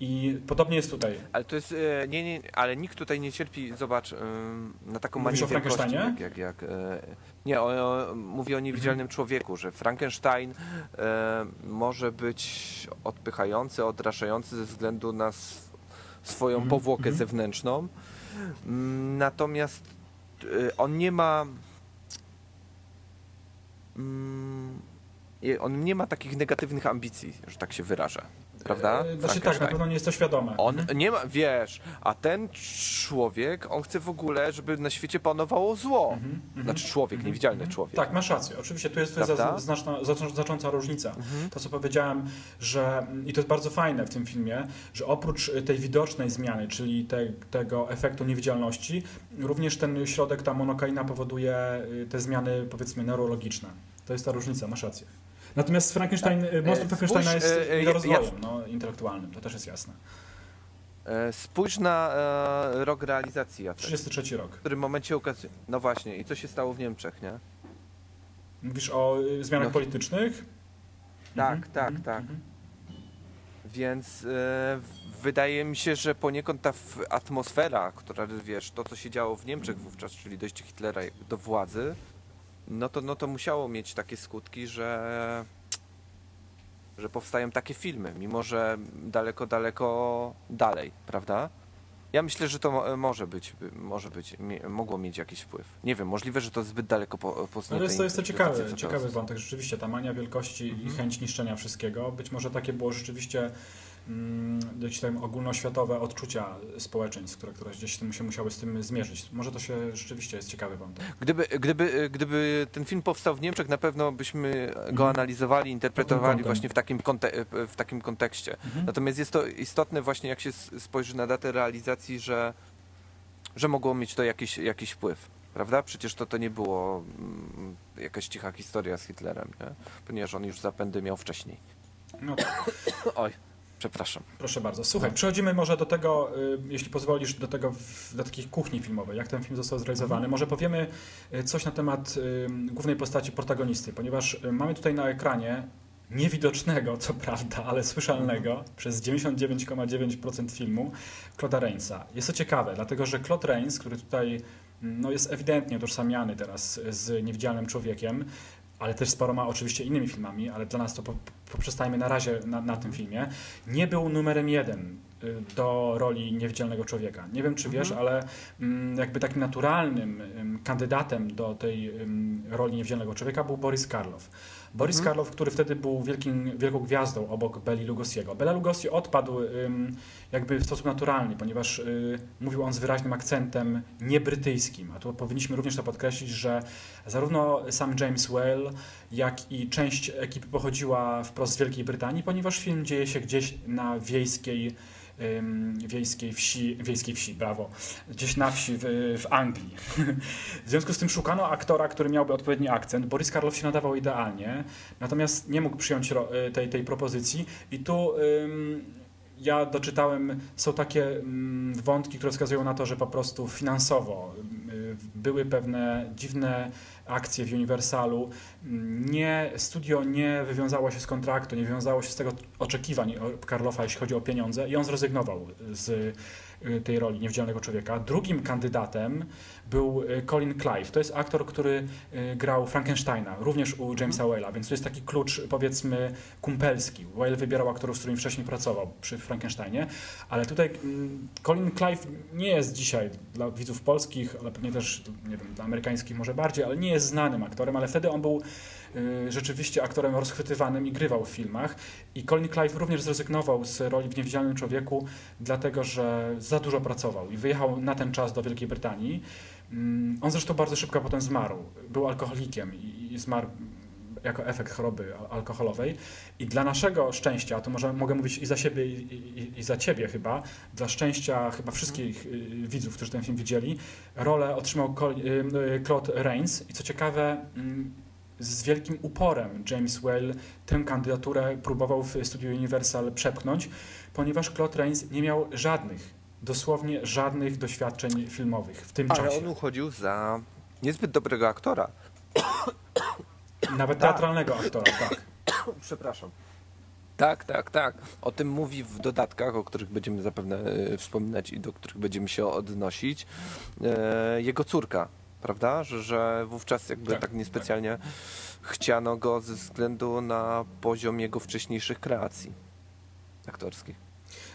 I podobnie jest tutaj. Ale to jest, e, nie, nie, ale nikt tutaj nie cierpi, zobacz, ym, na taką manię wielkości, jak, jak, jak e, Nie, o, o, mówię o niewidzialnym człowieku, że Frankenstein e, może być odpychający, odrażający ze względu na sw- swoją Mhm, powłokę mhm. zewnętrzną, Mm, natomiast e, on nie ma mm, on nie ma takich negatywnych ambicji, że tak się wyrażę, prawda? E, Znaczy tak, na Frankenstein. pewno nie jest to świadome. On Mhm. nie ma, wiesz, a ten człowiek, on chce w ogóle, żeby na świecie panowało zło. Mhm, mhm. Znaczy człowiek, niewidzialny człowiek. Tak, masz rację. Oczywiście tu jest, tu jest znaczna, znacząca różnica. To, co powiedziałem, że i to jest bardzo fajne w tym filmie, że oprócz tej widocznej zmiany, czyli te, tego efektu niewidzialności, również ten środek, ta monokaina powoduje y, te zmiany, powiedzmy, neurologiczne. To jest ta różnica, masz rację. Natomiast Frankenstein, y, monstrum E, Frankensteina jest e, e, niedorozwojem ja- no, intelektualnym, to też jest jasne. E, Spójrz na e, rok realizacji, Jacek. 33 rok. W którym momencie ukazuje. No właśnie, i co się stało w Niemczech, nie? Mówisz o zmianach No. politycznych? Tak, Mhm, tak, mhm, tak. mhm. Więc e, wydaje mi się, że poniekąd ta atmosfera, która, wiesz, to co się działo w Niemczech wówczas, czyli dojście Hitlera do władzy, no to, no to musiało mieć takie skutki, że, że powstają takie filmy, mimo że daleko, daleko dalej, prawda? Ja myślę, że to mo- może być, może być, mogło mieć jakiś wpływ. Nie wiem, możliwe, że to zbyt daleko po, posunięte Ale jest to, jest to ciekawy, ciekawy wątek. Rzeczywiście ta mania wielkości i Mhm. chęć niszczenia wszystkiego. Być może takie było rzeczywiście mm, jakieś tam ogólnoświatowe odczucia społeczeństw, które, które gdzieś tym się musiały z tym zmierzyć. Może to się rzeczywiście jest ciekawy wątek. Gdyby, gdyby, gdyby ten film powstał w Niemczech, na pewno byśmy go Mhm. analizowali, interpretowali właśnie w takim, w takim kontekście. Mhm. Natomiast jest to istotne właśnie, jak się spojrzy na datę realizacji, że, że mogło mieć to jakiś, jakiś wpływ. Prawda? Przecież to, to nie było mm, jakaś cicha historia z Hitlerem, nie? ponieważ on już zapędy miał wcześniej. No tak, Oj, przepraszam. proszę bardzo. Słuchaj, przechodzimy może do tego, y, jeśli pozwolisz, do tego, do takiej kuchni filmowej, jak ten film został zrealizowany. Może powiemy y, coś na temat y, głównej postaci protagonisty, ponieważ mamy tutaj na ekranie niewidocznego, co prawda, ale słyszalnego przez 99,9% filmu Claude'a Rainsa. Jest to ciekawe, dlatego że Claude Rains, który tutaj mm, no, jest ewidentnie utożsamiany teraz z niewidzialnym człowiekiem, ale też z paroma oczywiście innymi filmami, ale dla nas to po, poprzestajmy na razie na, na tym filmie, nie był numerem jeden y, do roli niewidzialnego człowieka. Nie wiem, czy wiesz, ale mm, jakby takim naturalnym ym, kandydatem do tej roli niewidzialnego człowieka był Boris Karloff. Boris Mhm. Karloff, który wtedy był wielkim, wielką gwiazdą obok Beli Lugosiego. Bela Lugosi odpadł jakby w sposób naturalny, ponieważ y, mówił on z wyraźnym akcentem niebrytyjskim. A tu powinniśmy również to podkreślić, że zarówno sam James Whale, jak i część ekipy pochodziła wprost z Wielkiej Brytanii, ponieważ film dzieje się gdzieś na wiejskiej, wiejskiej wsi, wiejskiej wsi, brawo, gdzieś na wsi w, w Anglii. w związku z tym szukano aktora, który miałby odpowiedni akcent. Boris Karloff się nadawał idealnie, natomiast nie mógł przyjąć y, tej, tej propozycji i tu ja doczytałem, są takie mm, wątki, które wskazują na to, że po prostu finansowo y, były pewne dziwne akcje w Universalu. Nie, studio nie wywiązało się z kontraktu, nie wywiązało się z tego oczekiwań Karlofa, jeśli chodzi o pieniądze i on zrezygnował z tej roli niewidzialnego człowieka. Drugim kandydatem był y, Colin Clive. To jest aktor, który y, grał Frankensteina, również u Jamesa Whale'a, więc to jest taki klucz, powiedzmy, kumpelski. Whale wybierał aktorów, z którymi wcześniej pracował przy Frankensteinie, ale tutaj mm, Colin Clive nie jest dzisiaj dla widzów polskich, ale pewnie też, nie wiem, dla amerykańskich może bardziej, ale nie jest znanym aktorem, ale wtedy on był y, rzeczywiście aktorem rozchwytywanym i grywał w filmach. I Colin Clive również zrezygnował z roli w Niewidzialnym Człowieku, dlatego że za dużo pracował i wyjechał na ten czas do Wielkiej Brytanii. Mm, On zresztą bardzo szybko potem zmarł. Był alkoholikiem i zmarł jako efekt choroby al- alkoholowej. I dla naszego szczęścia, to może mogę mówić i za siebie, i, i, i za ciebie chyba, dla szczęścia chyba wszystkich y, widzów, którzy ten film widzieli, rolę otrzymał y, y, Claude Rains. I co ciekawe, mm, z wielkim uporem James Whale tę kandydaturę próbował w studiu Universal przepchnąć, ponieważ Claude Rains nie miał żadnych, dosłownie żadnych doświadczeń filmowych w tym Ale czasie. on uchodził za niezbyt dobrego aktora. Nawet Tak. teatralnego aktora, tak. Przepraszam. Tak, tak, tak. O tym mówi w dodatkach, o których będziemy zapewne e, wspominać i do których będziemy się odnosić, e, jego córka, prawda? Że, że wówczas jakby Tak, tak, niespecjalnie chciano go ze względu na poziom jego wcześniejszych kreacji aktorskich.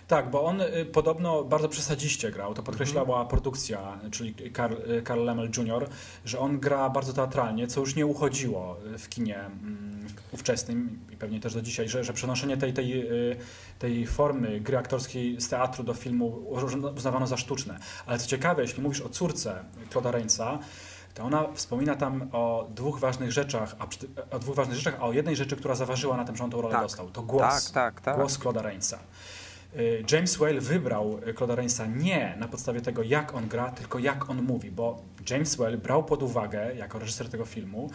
Tak, bo on y, podobno bardzo przesadziście grał, to podkreślała produkcja, czyli Carl, y, Carl Lemel Jr., że on gra bardzo teatralnie, co już nie uchodziło y, w kinie mm, ówczesnym i pewnie też do dzisiaj, że, że przenoszenie tej, tej, y, tej formy gry aktorskiej z teatru do filmu uznawano za sztuczne. Ale co ciekawe, jeśli mówisz o córce Claude'a Rainsa, to ona wspomina tam o dwóch ważnych rzeczach, a przy- o dwóch ważnych rzeczach, a o jednej rzeczy, która zaważyła na tym, że on tą rolę Tak. dostał. To głos. Tak, tak, tak. Głos Claude'a Rainsa. Y, James Whale wybrał y, Claude'a Rainsa nie na podstawie tego, jak on gra, tylko jak on mówi, bo James Whale brał pod uwagę, jako reżyser tego filmu,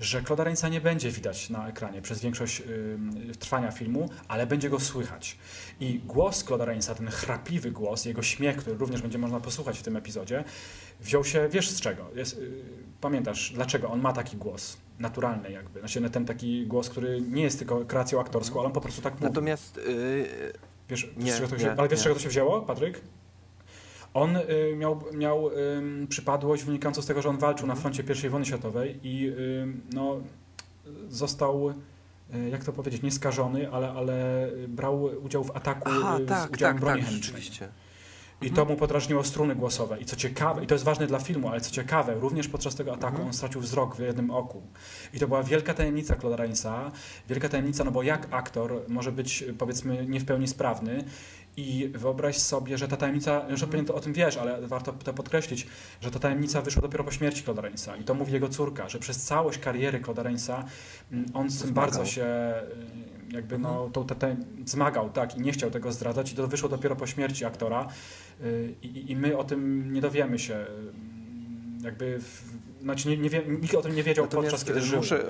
że Claude'a Rainsa nie będzie widać na ekranie przez większość y, trwania filmu, ale będzie go słychać. I głos Claude'a Rainsa, ten chrapliwy głos, jego śmiech, który również będzie można posłuchać w tym epizodzie, wziął się, wiesz z czego? Jest, y, pamiętasz, dlaczego on ma taki głos? Naturalny jakby. Znaczy ten taki głos, który nie jest tylko kreacją aktorską, ale on po prostu tak mówi. Natomiast y, Wiesz, Nie, wiesz, nie, się, ale wiesz, nie. czego to się wzięło, Patryk? On y, miał, miał ym, przypadłość wynikającą z tego, że on walczył na Mhm. froncie I wojny światowej i ym, no, został, y, jak to powiedzieć, nie skażony, ale, ale brał udział w ataku aha, y, z tak, udziałem tak, broni tak, chemicznej. rzeczywiście. I Mhm. to mu podrażniło struny głosowe. I co ciekawe, i to jest ważne dla filmu, ale co ciekawe, również podczas tego ataku Mhm. on stracił wzrok w jednym oku. I to była wielka tajemnica Claude'a Rainsa. Wielka tajemnica, no bo jak aktor może być, powiedzmy, nie w pełni sprawny i wyobraź sobie, że ta tajemnica, już pewnie to o tym wiesz, ale warto to podkreślić, że ta tajemnica wyszła dopiero po śmierci Claude'a Rainsa. I to mówi jego córka, że przez całość kariery Claude'a Rainsa mm, on z tym Zmagał. bardzo się y, jakby no, tą, te, zmagał, tak, i nie chciał tego zdradzać i to wyszło dopiero po śmierci aktora i, i my o tym nie dowiemy się y, jakby, w, znaczy nie, nie wie, nikt o tym nie wiedział podczas Natomiast kiedy e, żył. muszę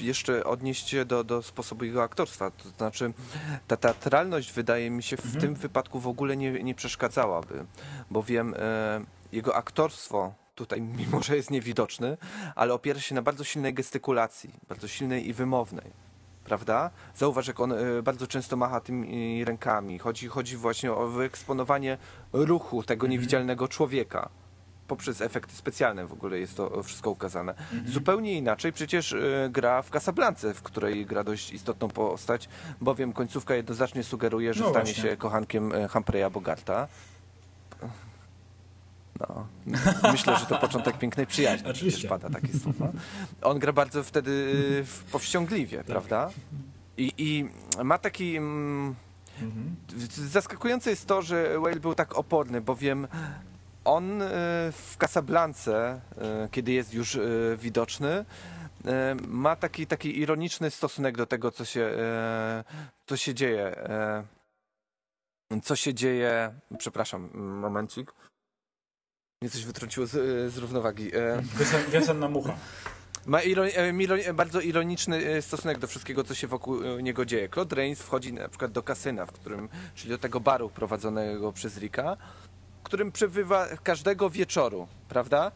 e, jeszcze odnieść się do, do sposobu jego aktorstwa. To znaczy, ta teatralność wydaje mi się w Mhm. tym wypadku w ogóle nie, nie przeszkadzałaby, bowiem e, jego aktorstwo tutaj, mimo że jest niewidoczny, ale opiera się na bardzo silnej gestykulacji, bardzo silnej i wymownej. Prawda? Zauważ, jak on e, bardzo często macha tymi rękami. Chodzi, chodzi właśnie o wyeksponowanie ruchu tego Mhm. niewidzialnego człowieka poprzez efekty specjalne w ogóle jest to wszystko ukazane. Mhm. Zupełnie inaczej przecież e, gra w Casablance, w której gra dość istotną postać, bowiem końcówka jednoznacznie sugeruje, że No stanie właśnie. się kochankiem e, Humphreya Bogarta. No. Myślę, że to początek pięknej przyjaźni. Oczywiście. Pada takie słowa. On gra bardzo wtedy powściągliwie, prawda? I, I ma taki... Mm, Mhm. Zaskakujące jest to, że Whale był tak oporny, bowiem on e, w Casablance, e, kiedy jest już e, widoczny, ma taki, taki ironiczny stosunek do tego, co się, co się dzieje. Co się dzieje. Przepraszam, momencik. Mnie coś wytrąciło z, z równowagi. E, Wiosen, wiosenna mucha. ma iro- e, bardzo ironiczny e, stosunek do wszystkiego, co się wokół e, niego dzieje. Claude Rains wchodzi na przykład do kasyna, w którym, czyli do tego baru prowadzonego przez Rika, w którym przebywa każdego wieczoru, prawda?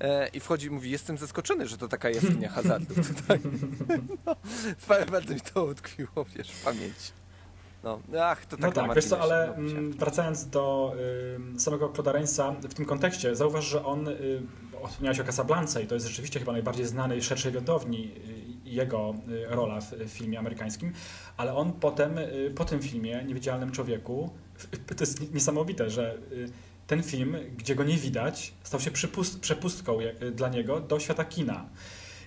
E, I wchodzi i mówi, jestem zaskoczony, że to taka jaskinia hazardu tutaj. No, bardzo mi to utkwiło, wiesz, w pamięci. No, ach, to tak No tak, wiesz co, ale no, mm, wracając do y, samego Claude'a Rainsa w tym kontekście, zauważ, że on, y, wspomniałeś o Casablance i to jest rzeczywiście chyba najbardziej znany szerszej widowni y, jego y, rola w, w filmie amerykańskim, ale on potem, y, po tym filmie, Niewidzialnym Człowieku, to jest niesamowite, że y, ten film, gdzie go nie widać, stał się przepustką y, dla niego do świata kina.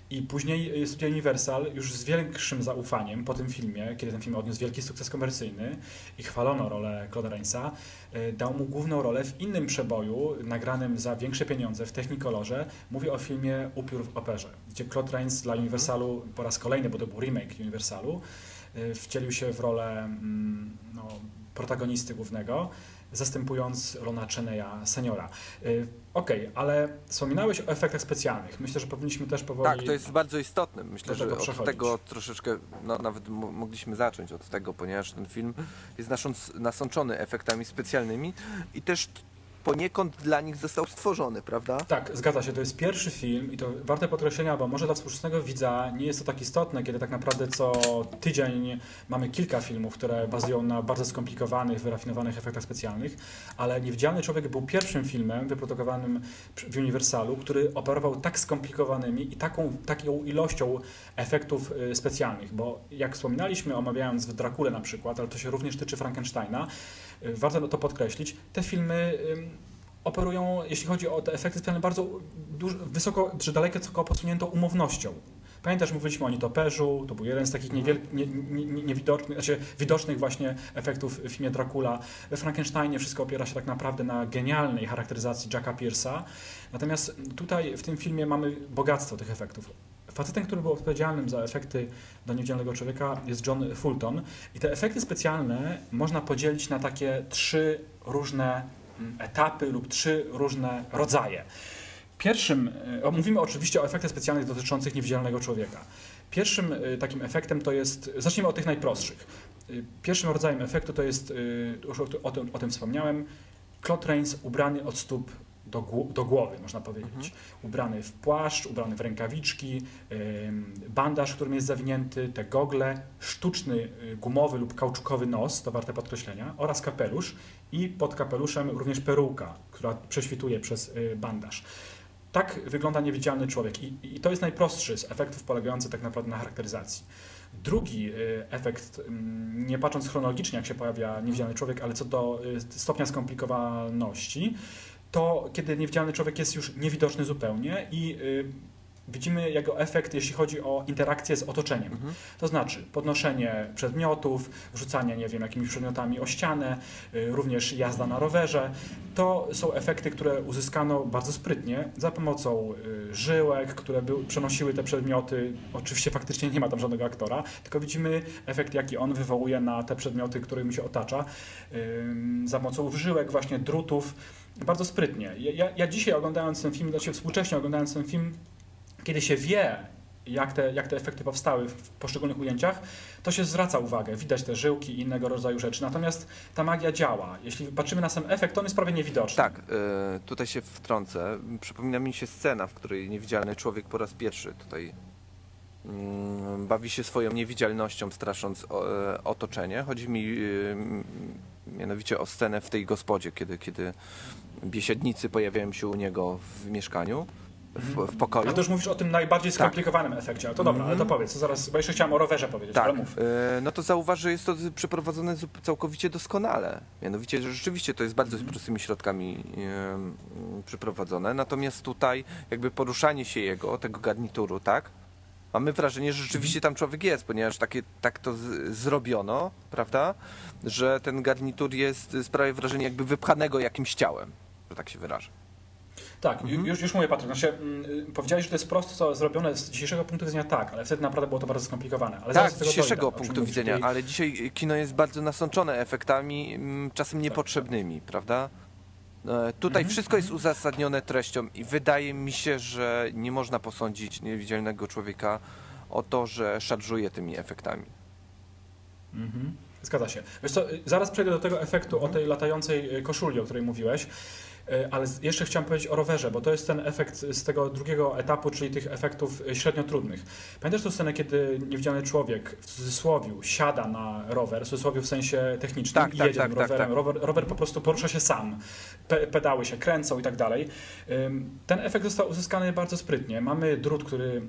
I później Studio Universal już z większym zaufaniem po tym filmie, kiedy ten film odniósł wielki sukces komercyjny i chwalono rolę Claude'a Rainsa, y, dał mu główną rolę w innym przeboju, nagranym za większe pieniądze w Technicolorze. Mówię o filmie Upiór w operze, gdzie Claude Rains dla Universalu po raz kolejny, bo to był remake Universalu, y, wcielił się w rolę mm, no, protagonisty głównego, zastępując Lona Cheneya seniora. Y, Okej, ale wspominałeś o efektach specjalnych. Myślę, że powinniśmy też powoli... Tak, to jest bardzo istotne. Myślę, że od przechodzić. tego troszeczkę, no, nawet mo- mogliśmy zacząć od tego, ponieważ ten film jest nasączony efektami specjalnymi i też poniekąd dla nich został stworzony, prawda? Tak, zgadza się. To jest pierwszy film i to warte podkreślenia, bo może dla współczesnego widza nie jest to tak istotne, kiedy tak naprawdę co tydzień mamy kilka filmów, które bazują na bardzo skomplikowanych, wyrafinowanych efektach specjalnych, ale Niewidzialny Człowiek był pierwszym filmem wyprodukowanym w Universalu, który operował tak skomplikowanymi i taką, taką ilością efektów y, specjalnych, bo jak wspominaliśmy, omawiając w Drakule na przykład, ale to się również tyczy Frankensteina, y, warto to podkreślić, te filmy operują, jeśli chodzi o te efekty specjalne, bardzo wysoko, czy daleko posuniętą umownością. Pamiętasz, mówiliśmy o nietoperzu, to był jeden z takich niewiel, nie, nie, nie, niewidocznych, znaczy widocznych właśnie efektów w filmie Dracula. We Frankensteinie wszystko opiera się tak naprawdę na genialnej charakteryzacji Jacka Pierce'a. Natomiast tutaj w tym filmie mamy bogactwo tych efektów. Facetem, który był odpowiedzialnym za efekty do niewidzialnego człowieka jest John Fulton. I te efekty specjalne można podzielić na takie trzy różne etapy lub trzy różne rodzaje. Pierwszym, e, mówimy oczywiście o efektach specjalnych dotyczących niewidzialnego człowieka. Pierwszym e, takim efektem to jest, zacznijmy od tych najprostszych. E, Pierwszym rodzajem efektu to jest, już o, tym, o tym wspomniałem, Claude Rains ubrany od stóp do, do głowy, można powiedzieć. Ubrany w płaszcz, ubrany w rękawiczki, bandaż, którym jest zawinięty, te gogle, sztuczny y, gumowy lub kauczukowy nos, to warte podkreślenia, oraz kapelusz i pod kapeluszem również peruka, która prześwituje przez y, bandaż. Tak wygląda niewidzialny człowiek i, i to jest najprostszy z efektów polegający tak naprawdę na charakteryzacji. Drugi y, efekt, ym, nie patrząc chronologicznie, jak się pojawia niewidzialny człowiek, ale co do stopnia skomplikowalności, to kiedy niewidzialny człowiek jest już niewidoczny zupełnie i y, widzimy jego efekt, jeśli chodzi o interakcję z otoczeniem. Mhm. To znaczy podnoszenie przedmiotów, rzucanie, nie wiem, jakimiś przedmiotami o ścianę, y, również jazda na rowerze. To są efekty, które uzyskano bardzo sprytnie za pomocą y, żyłek, które był, przenosiły te przedmioty. Oczywiście faktycznie nie ma tam żadnego aktora, tylko widzimy efekt, jaki on wywołuje na te przedmioty, którymi się otacza. Za pomocą żyłek, właśnie drutów. Bardzo sprytnie. Ja, ja, dzisiaj oglądając ten film, znaczy współcześnie oglądając ten film, kiedy się wie, jak te, jak te efekty powstały w poszczególnych ujęciach, to się zwraca uwagę. Widać te żyłki i innego rodzaju rzeczy. Natomiast ta magia działa. Jeśli patrzymy na sam efekt, to on jest prawie niewidoczny. Tak, e, tutaj się wtrącę. Przypomina mi się scena, w której niewidzialny człowiek po raz pierwszy tutaj mm, bawi się swoją niewidzialnością, strasząc e, otoczenie. Chodzi mi e, mianowicie o scenę w tej gospodzie, kiedy, kiedy biesiadnicy pojawiają się u niego w mieszkaniu, w, w pokoju. A to już mówisz o tym najbardziej Tak. skomplikowanym efekcie. Ale to dobra, ale to powiedz. To zaraz, bo jeszcze chciałem o rowerze powiedzieć, Tak, mów. e, no to zauważ, że jest to przeprowadzone całkowicie doskonale. Mianowicie, że rzeczywiście to jest bardzo prostymi środkami em, przeprowadzone. Natomiast tutaj jakby poruszanie się jego, tego garnituru, tak? Mamy wrażenie, że rzeczywiście tam człowiek jest, ponieważ takie, tak to z, zrobiono, prawda? Że ten garnitur jest, sprawia wrażenie jakby wypchanego jakimś ciałem, że tak się wyrażę. Tak, Mhm. już, już mówię, Patryk. Znaczy, mm, powiedziałeś, że to jest prosto zrobione z dzisiejszego punktu widzenia, tak, ale wtedy naprawdę było to bardzo skomplikowane. Ale Tak, z dzisiejszego dojdę, punktu widzenia, Tutaj- ale dzisiaj kino jest bardzo nasączone efektami, mm, Tak, czasem niepotrzebnymi, prawda? E, Tutaj Mhm, wszystko jest uzasadnione treścią i wydaje mi się, że nie można posądzić niewidzialnego człowieka o to, że szarżuje tymi efektami. Mhm. Zgadza się. Co, zaraz przejdę do tego efektu Mhm. o tej latającej koszuli, o której mówiłeś. E, Ale jeszcze chciałem powiedzieć o rowerze, bo to jest ten efekt z tego drugiego etapu, czyli tych efektów e, średnio trudnych. Pamiętasz tę scenę, kiedy niewidzialny człowiek w cudzysłowie siada na rower, w cudzysłowie w sensie technicznym Tak, i tak, jedzie tak, tak, rowerem. tak. Rower, rower po prostu porusza się sam. Pe pedały się kręcą i tak dalej. Ten efekt został uzyskany bardzo sprytnie. Mamy drut, który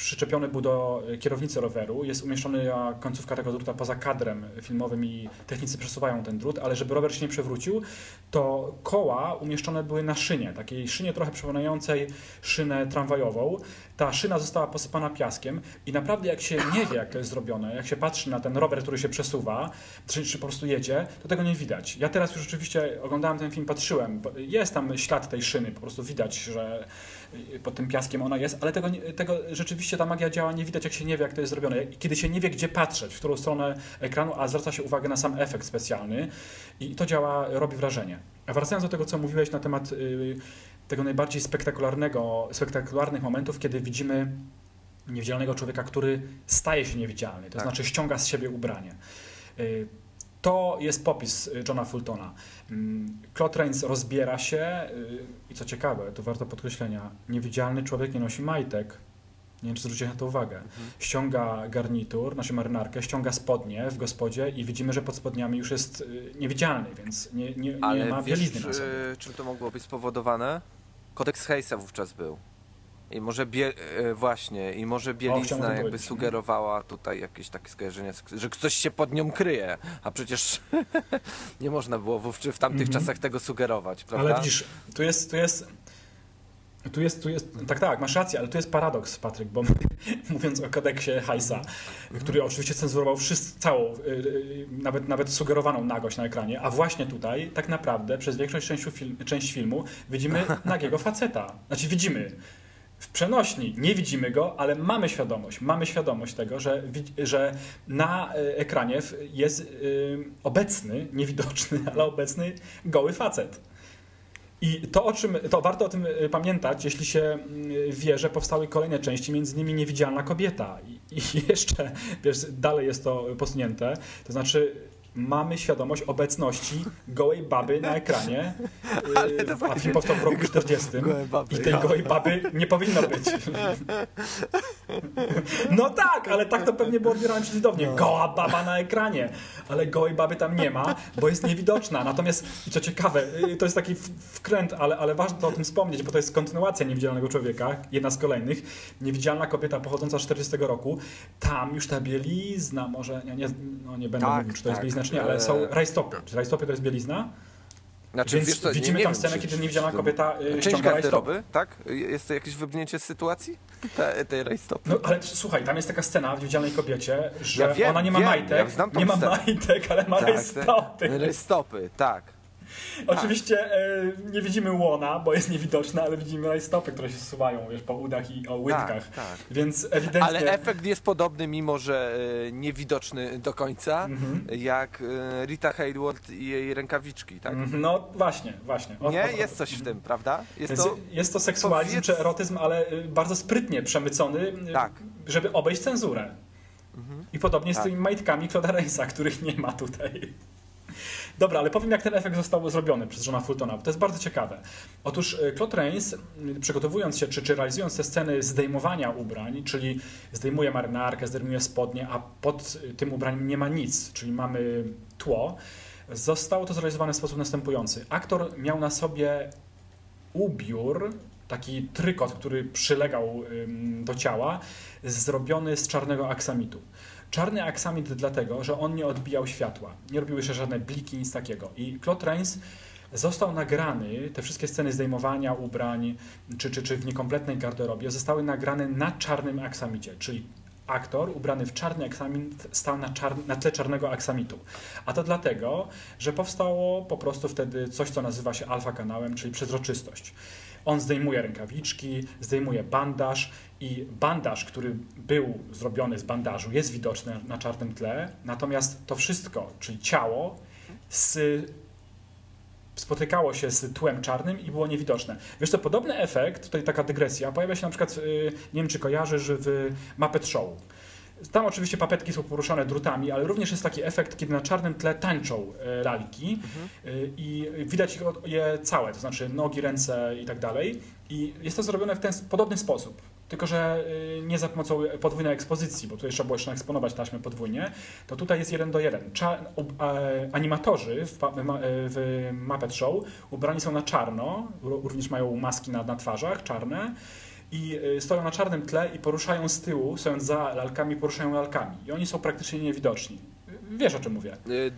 przyczepiony był do y, kierownicy roweru. Jest umieszczony a końcówka tego druta poza kadrem filmowym i technicy przesuwają ten drut, ale żeby rower się nie przewrócił, to koła umieszczone były na szynie, takiej szynie trochę przypominającej szynę tramwajową. Ta szyna została posypana piaskiem i naprawdę jak się nie wie, jak to jest zrobione, jak się patrzy na ten rower, który się przesuwa, czy, czy po prostu jedzie, to tego nie widać. Ja teraz już rzeczywiście oglądałem ten film, patrzyłem, jest tam ślad tej szyny, po prostu widać, że pod tym piaskiem ona jest, ale tego, tego rzeczywiście ta magia działa, nie widać jak się nie wie, jak to jest zrobione. Kiedy się nie wie, gdzie patrzeć, w którą stronę ekranu, a zwraca się uwagę na sam efekt specjalny i to działa, robi wrażenie. A wracając do tego, co mówiłeś na temat y, tego najbardziej spektakularnego, spektakularnych momentów, kiedy widzimy niewidzialnego człowieka, który staje się niewidzialny, to Tak. znaczy ściąga z siebie ubranie. To jest popis y, Johna Fultona. Mm, Claude Rains rozbiera się y, i co ciekawe, to warto podkreślenia, niewidzialny człowiek nie nosi majtek. Nie wiem, czy zwróciłeś na to uwagę. Mhm. Ściąga garnitur, znaczy marynarkę, ściąga spodnie w gospodzie i widzimy, że pod spodniami już jest y, niewidzialny, więc nie, nie, nie Ale ma wiesz, bielizny na sobie. czym to mogło być spowodowane? Kodeks Hayesa wówczas był. I może bie, y, właśnie, i może o bielizna jakby no. sugerowała tutaj jakieś takie skojarzenie, że ktoś się pod nią kryje, a przecież nie można było wówczas w tamtych Mhm. czasach tego sugerować, prawda? Ale widzisz, tu jest, tu jest, tu jest, tu jest, tak, tak, masz rację, ale tu jest paradoks, Patryk, bo mówiąc o kodeksie Heisa, który oczywiście cenzurował wszystko, całą, y, y, nawet, nawet sugerowaną nagość na ekranie, a właśnie tutaj tak naprawdę przez większość części, film, część filmu widzimy nagiego faceta. Znaczy widzimy, w przenośni nie widzimy go, ale mamy świadomość, mamy świadomość tego, że, że na y, ekranie jest y, obecny, niewidoczny, ale obecny goły facet. I to, o czym, to warto o tym y, pamiętać, jeśli się y, wie, że powstały kolejne części, między innymi Niewidzialna Kobieta. I, i jeszcze, wiesz, dalej jest to posunięte, to znaczy mamy świadomość obecności gołej baby na ekranie, y, Ale to a film powstał w roku 40 Gołe baby, i tej ja. gołej baby nie powinno być. No tak, ale tak to pewnie było odbierane przeciwnie. Goła baba na ekranie, ale gołej baby tam nie ma, bo jest niewidoczna. Natomiast, i co ciekawe, y, to jest taki wkręt, ale, ale ważne o tym wspomnieć, bo to jest kontynuacja Niewidzialnego Człowieka, jedna z kolejnych. Niewidzialna kobieta pochodząca z 40 roku. Tam już ta bielizna, może, ja nie, no nie będę Tak, mówił, czy to jest tak. bielizna, czy nie, ale są Eee. rajstopy. Rajstopy to jest bielizna? Znaczy, Więc co, widzimy nie tam scenę, czy- kiedy niewidzialna kobieta y, Część garderoby, tak? Jest to jakieś wybrnięcie z sytuacji? Te, tej rajstopy. No ale słuchaj, tam jest taka scena w Niewidzialnej Kobiecie, że Ja wiem, ona nie ma wiem, majtek, ja nie ma majtek, ale ma Tak, rajstopy. Rajstopy, tak. Oczywiście e, nie widzimy łona, bo jest niewidoczna, ale widzimy rajstopy, które się suwają wiesz, po udach i o łydkach. Tak, tak. Więc ewidentnie... Ale efekt jest podobny, mimo że e, niewidoczny do końca, Mhm. jak e, Rita Hayworth i jej rękawiczki, tak? Mhm, No właśnie, właśnie. O- Nie? o- o- Jest coś w tym, prawda? Jest to... jest to seksualizm powiedz- czy erotyzm, ale y, bardzo sprytnie przemycony, y, Tak. żeby obejść cenzurę. I podobnie z Tak. tymi majtkami Claude'a Rainsa, których nie ma tutaj. Dobra, ale powiem jak ten efekt został zrobiony przez Johna Fultona, bo to jest bardzo ciekawe. Otóż y, Claude Rains, y, przygotowując się, czy, czy realizując te sceny zdejmowania ubrań, czyli zdejmuje marynarkę, zdejmuje spodnie, a pod y, tym ubraniem nie ma nic, czyli mamy tło, zostało to zrealizowane w sposób następujący. Aktor miał na sobie ubiór, taki trykot, który przylegał do ciała, zrobiony z czarnego aksamitu. Czarny aksamit dlatego, że on nie odbijał światła. Nie robiły się żadne bliki, nic takiego. I Claude Rains został nagrany, te wszystkie sceny zdejmowania ubrań, czy, czy, czy w niekompletnej garderobie, zostały nagrane na czarnym aksamicie, czyli aktor ubrany w czarny aksamit stał na, na tle czarnego aksamitu. A to dlatego, że powstało po prostu wtedy coś, co nazywa się alfa kanałem, czyli przezroczystość. On zdejmuje rękawiczki, zdejmuje bandaż i bandaż, który był zrobiony z bandażu, jest widoczny na, czarnym tle, natomiast to wszystko, czyli ciało, z, spotykało się z tłem czarnym i było niewidoczne. Wiesz co, podobny efekt, tutaj taka dygresja, pojawia się na przykład, y, nie wiem czy kojarzysz, w Muppet Show. Tam oczywiście papetki są poruszane drutami, ale również jest taki efekt, kiedy na czarnym tle tańczą e, lalki e, i widać je całe, to znaczy nogi, ręce i tak dalej. I jest to zrobione w ten podobny sposób. Tylko, że y, nie za pomocą podwójnej ekspozycji, bo tutaj trzeba było jeszcze eksponować taśmę podwójnie, to tutaj jest jeden do jeden. Cza animatorzy w, w Muppet Show ubrani są na czarno, również mają maski na, na twarzach czarne i y, stoją na czarnym tle i poruszają z tyłu, stojąc za lalkami, poruszają lalkami. I oni są praktycznie niewidoczni. Wiesz o czym mówię. Y,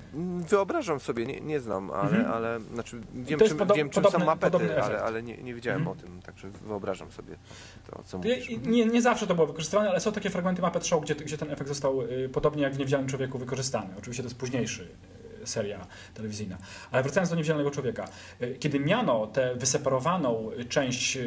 wyobrażam sobie, nie, nie znam, ale, mhm. ale znaczy wiem, czym, podo wiem czym podobny, są mapety, ale, ale nie, nie wiedziałem mhm. o tym, także wyobrażam sobie to, co mówisz. Nie, nie zawsze to było wykorzystywane, ale są takie fragmenty Muppet Show, gdzie, gdzie ten efekt został y, podobnie jak w Niewidzialnym Człowieku wykorzystany. Oczywiście to jest późniejszy seria telewizyjna. Ale wracając do niewidzialnego człowieka. E, kiedy miano tę wyseparowaną część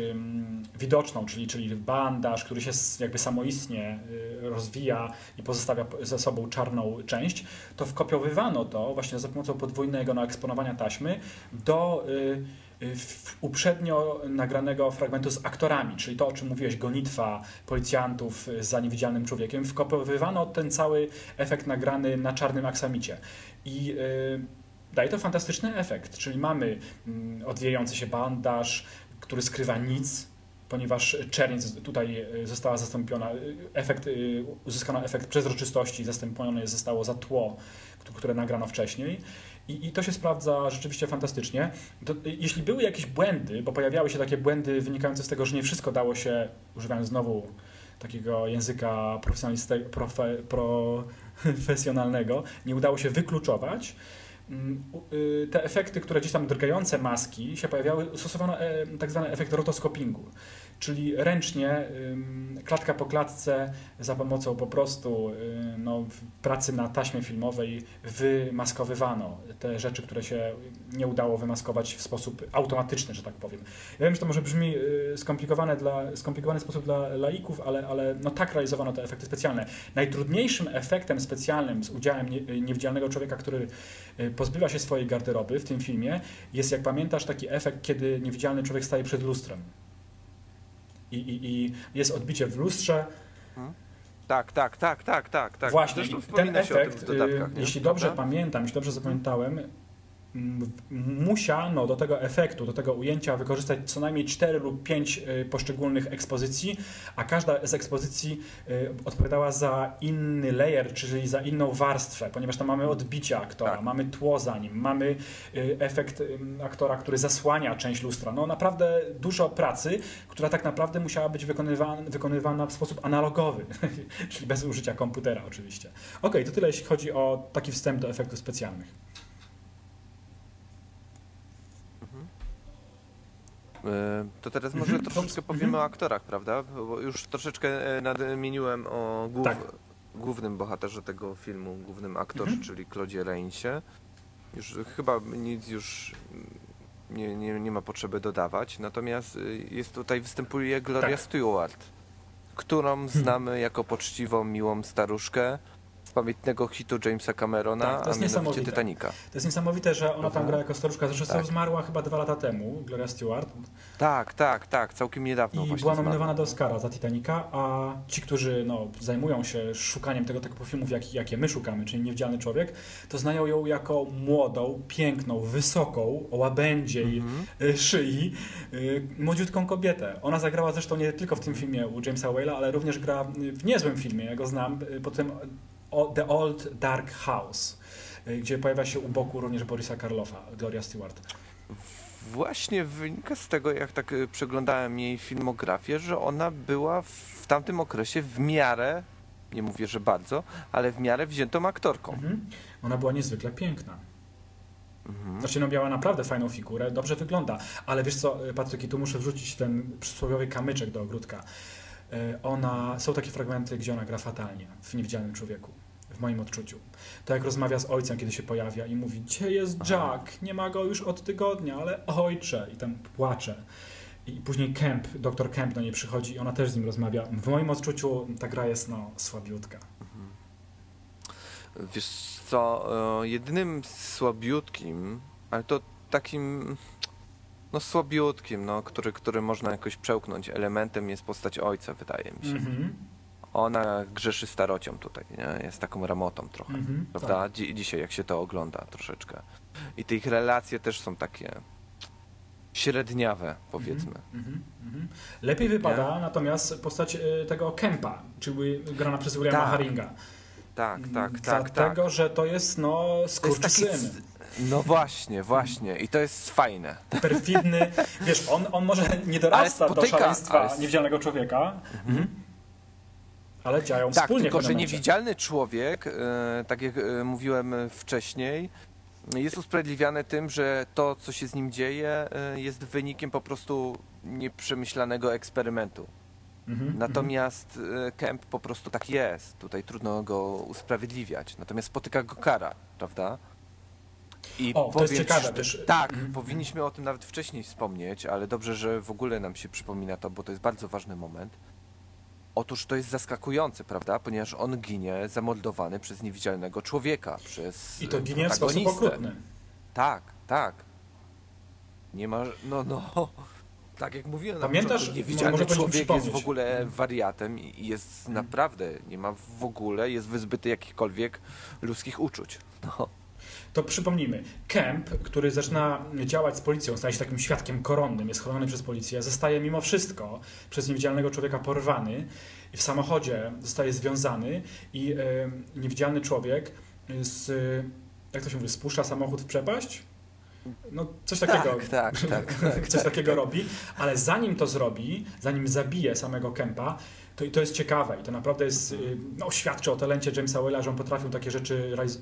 widoczną, czyli, czyli bandaż, który się jakby samoistnie e, rozwija i pozostawia za sobą czarną część, to wkopiowywano to właśnie za pomocą podwójnego naeksponowania taśmy do e, uprzednio nagranego fragmentu z aktorami, czyli to, o czym mówiłeś, gonitwa policjantów za niewidzialnym człowiekiem, wkopowywano ten cały efekt nagrany na czarnym aksamicie. I y, daje to fantastyczny efekt, czyli mamy mm, odwijający się bandaż, który skrywa nic, ponieważ czerniec tutaj y, została zastąpiona, y, efekt, uzyskano efekt przezroczystości, zastąpione zostało za tło, które nagrano wcześniej. I, I, to się sprawdza rzeczywiście fantastycznie. To, jeśli były jakieś błędy, bo pojawiały się takie błędy wynikające z tego, że nie wszystko dało się, używając znowu takiego języka profe, profesjonalnego, nie udało się wykluczować, mm, y, te efekty, które gdzieś tam drgające maski się pojawiały, stosowano e, tak zwany efekt rotoskopingu czyli ręcznie, klatka po klatce, za pomocą po prostu no, pracy na taśmie filmowej wymaskowywano te rzeczy, które się nie udało wymaskować w sposób automatyczny, że tak powiem. Ja wiem, że to może brzmi y, skomplikowane dla, skomplikowany sposób dla laików, ale, ale no tak realizowano te efekty specjalne. Najtrudniejszym efektem specjalnym z udziałem niewidzialnego człowieka, który y, pozbywa się swojej garderoby w tym filmie, jest, jak pamiętasz, taki efekt, kiedy niewidzialny człowiek staje przed lustrem i, i, i jest odbicie w lustrze. Hmm? Tak, tak, tak, tak, tak, tak. Właśnie, ten efekt, jeśli dobrze pamiętam, jeśli dobrze zapamiętałem, musiano do tego efektu, do tego ujęcia wykorzystać co najmniej 4 lub 5 y, poszczególnych ekspozycji, a każda z ekspozycji y, odpowiadała za inny layer, czyli za inną warstwę, ponieważ tam mamy odbicie aktora, tak. mamy tło za nim, mamy y, efekt aktora, który zasłania część lustra. No naprawdę dużo pracy, która tak naprawdę musiała być wykonywana, wykonywana w sposób analogowy, czyli bez użycia komputera oczywiście. Ok, to tyle jeśli chodzi o taki wstęp do efektów specjalnych. To teraz może mhm. troszeczkę powiemy mhm. o aktorach, prawda? Bo już troszeczkę e, nadmieniłem o głów... tak. głównym bohaterze tego filmu, głównym aktorze, mhm. czyli Claudzie Rainsie. Już chyba nic już nie, nie, nie ma potrzeby dodawać. Natomiast y, jest tutaj występuje Gloria tak. Stewart, którą znamy jako poczciwą, miłą staruszkę pamiętnego hitu Jamesa Camerona, tak, to jest a mianowicie Titanica. To jest niesamowite, że ona tam gra jako staruszka. Zresztą tak. zmarła chyba dwa lata temu, Gloria Stewart. Tak, tak, tak, całkiem niedawno I była nominowana do Oscara za Titanica, a ci, którzy no, zajmują się szukaniem tego typu filmów, jak, jakie my szukamy, czyli Niewidzialny Człowiek, to znają ją jako młodą, piękną, wysoką, o łabędziej mm -hmm. szyi, y, młodziutką kobietę. Ona zagrała zresztą nie tylko w tym filmie u Jamesa Whale'a, ale również gra w niezłym filmie, ja go znam, y, potem The Old Dark House, y, gdzie pojawia się u boku również Borisa Karlofa, Gloria Stewart. Właśnie wynika z tego, jak tak y, przeglądałem jej filmografię, że ona była w tamtym okresie w miarę, nie mówię, że bardzo, ale w miarę wziętą aktorką. Mhm. Ona była niezwykle piękna. Mhm. Znaczy, no miała naprawdę fajną figurę, dobrze wygląda. Ale wiesz co, y, Patryk, tu muszę wrzucić ten przysłowiowy kamyczek do ogródka. Ona, są takie fragmenty, gdzie ona gra fatalnie w Niewidzialnym Człowieku w moim odczuciu. To jak rozmawia z ojcem, kiedy się pojawia i mówi, gdzie jest Jack? Nie ma go już od tygodnia, ale ojcze. I tam płacze. I później Kemp, doktor Kemp do niej przychodzi i ona też z nim rozmawia. W moim odczuciu ta gra jest no, słabiutka. Mhm. Wiesz co, e, jedynym słabiutkim, ale to takim no słabiutkim, no, który, który można jakoś przełknąć elementem jest postać ojca, wydaje mi się. Mm -hmm. Ona grzeszy starocią tutaj, nie? jest taką ramotą trochę, Mhm, prawda? Dzi- dzisiaj jak się to ogląda troszeczkę. I te ich relacje też są takie średniawe, powiedzmy. Mhm, mhm. Lepiej wypada natomiast postać y, tego Kempa, czyli grana przez Williama Tak, Haringa. Tak, tak, tak, Dlatego, tak. że to jest no To jest taki... skurczysyn. No właśnie, właśnie. I to jest fajne. perfidny. Wiesz, on, on może nie dorasta do szaleństwa ale niewidzialnego człowieka, mhm. Ale działają Tak, wspólnie tylko że niewidzialny człowiek, e, tak jak e, mówiłem e, wcześniej, jest usprawiedliwiany tym, że to, co się z nim dzieje, jest wynikiem po prostu nieprzemyślanego eksperymentu. Mhm, Natomiast e, Kemp po prostu tak jest. Tutaj trudno go usprawiedliwiać. Natomiast spotyka go kara, prawda? I O, to jest ciekawe, wiesz, Tak, mhm. powinniśmy o tym nawet wcześniej wspomnieć, ale dobrze, że w ogóle nam się przypomina to, bo to jest bardzo ważny moment. Otóż to jest zaskakujące, prawda? Ponieważ on ginie zamordowany przez niewidzialnego człowieka, przez I to ginie w sposób okrutny. Tak, tak. Nie ma, no, no. Tak jak mówiłem, na Pamiętasz, mo- niewidzialny człowiek jest w ogóle wariatem i i jest naprawdę, nie ma w ogóle, jest wyzbyty jakichkolwiek ludzkich uczuć. No. To przypomnijmy, Kemp, który zaczyna działać z policją, staje się takim świadkiem koronnym, jest chroniony przez policję, zostaje mimo wszystko przez niewidzialnego człowieka porwany w samochodzie zostaje związany i niewidzialny człowiek z, jak to się mówi, spuszcza samochód w przepaść? No coś takiego. Tak, tak, tak. tak, coś tak, takiego tak. robi, ale zanim to zrobi, zanim zabije samego Kempa, to, i to jest ciekawe i to naprawdę jest, y, no, świadczy o talencie Jamesa Wella, że on potrafił takie rzeczy realiz-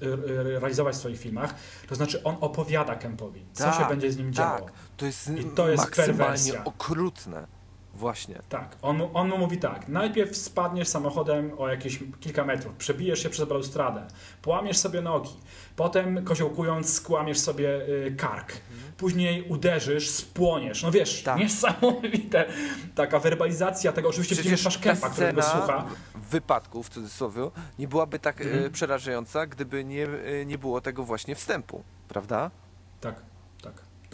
realizować w swoich filmach. To znaczy on opowiada Kempowi, co Tak, się będzie z nim działo. Tak, to jest, I to jest maksymalnie perwersja. okrutne. Właśnie. Tak, on, mu- on mu mówi tak, najpierw spadniesz samochodem o jakieś kilka metrów, przebijesz się przez balustradę, połamiesz sobie nogi, potem koziołkując skłamiesz sobie y, kark, później uderzysz, spłoniesz, no wiesz, Tak. niesamowite, taka werbalizacja tego, oczywiście widzimy twarz Kempa, który go słucha. w- wypadku, w cudzysłowie, nie byłaby tak e, Mhm. przerażająca, gdyby nie, e, nie było tego właśnie wstępu, prawda? Tak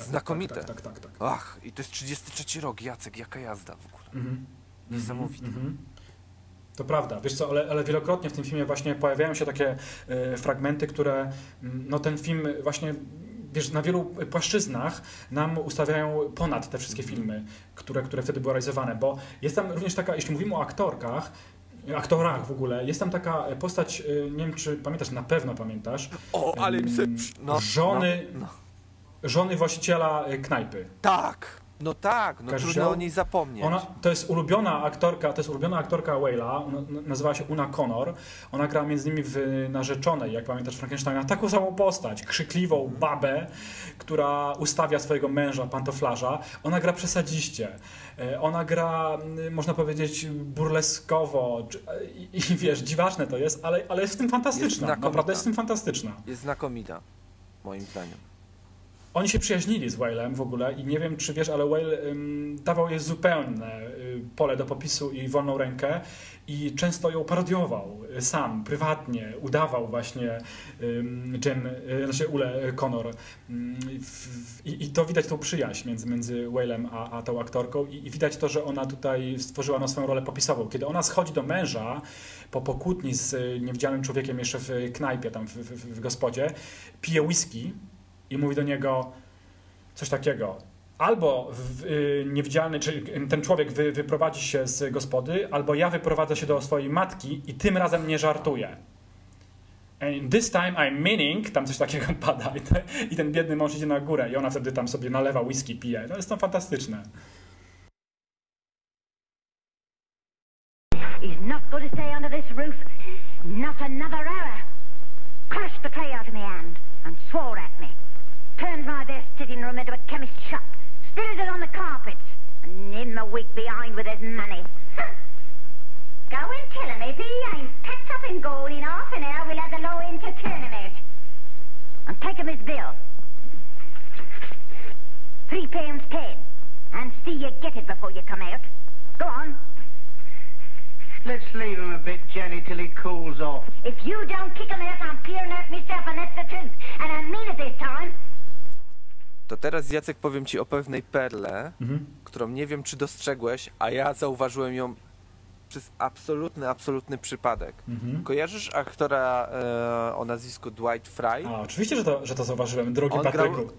Znakomite. Tak, tak, tak. tak, tak. Ach, i to jest 33 rok, Jacek, jaka jazda w ogóle. Mhm. Niesamowite. Mhm. To prawda, wiesz co, ale, ale wielokrotnie w tym filmie właśnie pojawiają się takie e, fragmenty, które mm, no ten film właśnie wiesz, na wielu płaszczyznach nam ustawiają ponad te wszystkie filmy, które, które wtedy były realizowane, bo jest tam również taka, jeśli mówimy o aktorkach, aktorach w ogóle, jest tam taka postać, e, nie wiem czy pamiętasz, na pewno pamiętasz, O, ale mi No, żony, No, no. Żony właściciela e, knajpy. Tak, no tak, no trudno ją? o niej zapomnieć. Ona, to jest ulubiona aktorka, to jest ulubiona aktorka Whale'a, ona n- nazywa się Una Connor. Ona gra między innymi w Narzeczonej, jak pamiętasz Frankensteina, taką samą postać, krzykliwą babę, która ustawia swojego męża, pantoflarza. Ona gra przesadziście. E, Ona gra, można powiedzieć, burleskowo czy- i, i wiesz, dziwaczne to jest, ale, ale jest w tym fantastyczna. znakomita. Naprawdę jest w tym fantastyczna. Jest znakomita, moim zdaniem. Oni się przyjaźnili z Whalem w ogóle i nie wiem, czy wiesz, ale Whale dawał jej zupełne y, pole do popisu i wolną rękę i często ją parodiował y, sam, prywatnie, udawał właśnie ym, Jen, y, znaczy Ule Connor. I, to widać tą przyjaźń między, między Whalem a, a tą aktorką i, i widać to, że ona tutaj stworzyła no, swoją rolę popisową. Kiedy ona schodzi do męża po pokłótni z niewidzialnym człowiekiem jeszcze w knajpie, tam w, w, w gospodzie, pije whisky i mówi do niego coś takiego. Albo w, y, niewidzialny, czy ten człowiek wy, wyprowadzi się z gospody, albo ja wyprowadzę się do swojej matki i tym razem nie żartuję. And this time I'm meaning, tam coś takiego pada i, te, i ten biedny mąż idzie na górę i ona wtedy tam sobie nalewa whisky, pije. No jest to fantastyczne. Crushed the tray out of my hand and swore at me. Turned my best sitting room into a chemist's shop. Spilled it on the carpets. And him a week behind with his money. Go and tell him if he ain't packed up in gold in half an hour, we'll have the law in to turn him out. And take him his bill. Three pounds ten. And see you get it before you come out. Go on. Let's leave him a bit, Jenny, till he cools off. If you don't kick him out, I'm clearing out myself, and that's the truth. And I mean it this time. To teraz Jacek powiem ci o pewnej perle, Mhm. którą nie wiem czy dostrzegłeś, a ja zauważyłem ją przez absolutny, absolutny przypadek. Mhm. Kojarzysz aktora e, o nazwisku Dwight Fry? A, oczywiście, że to, że to zauważyłem, drogi On grał- Patryku.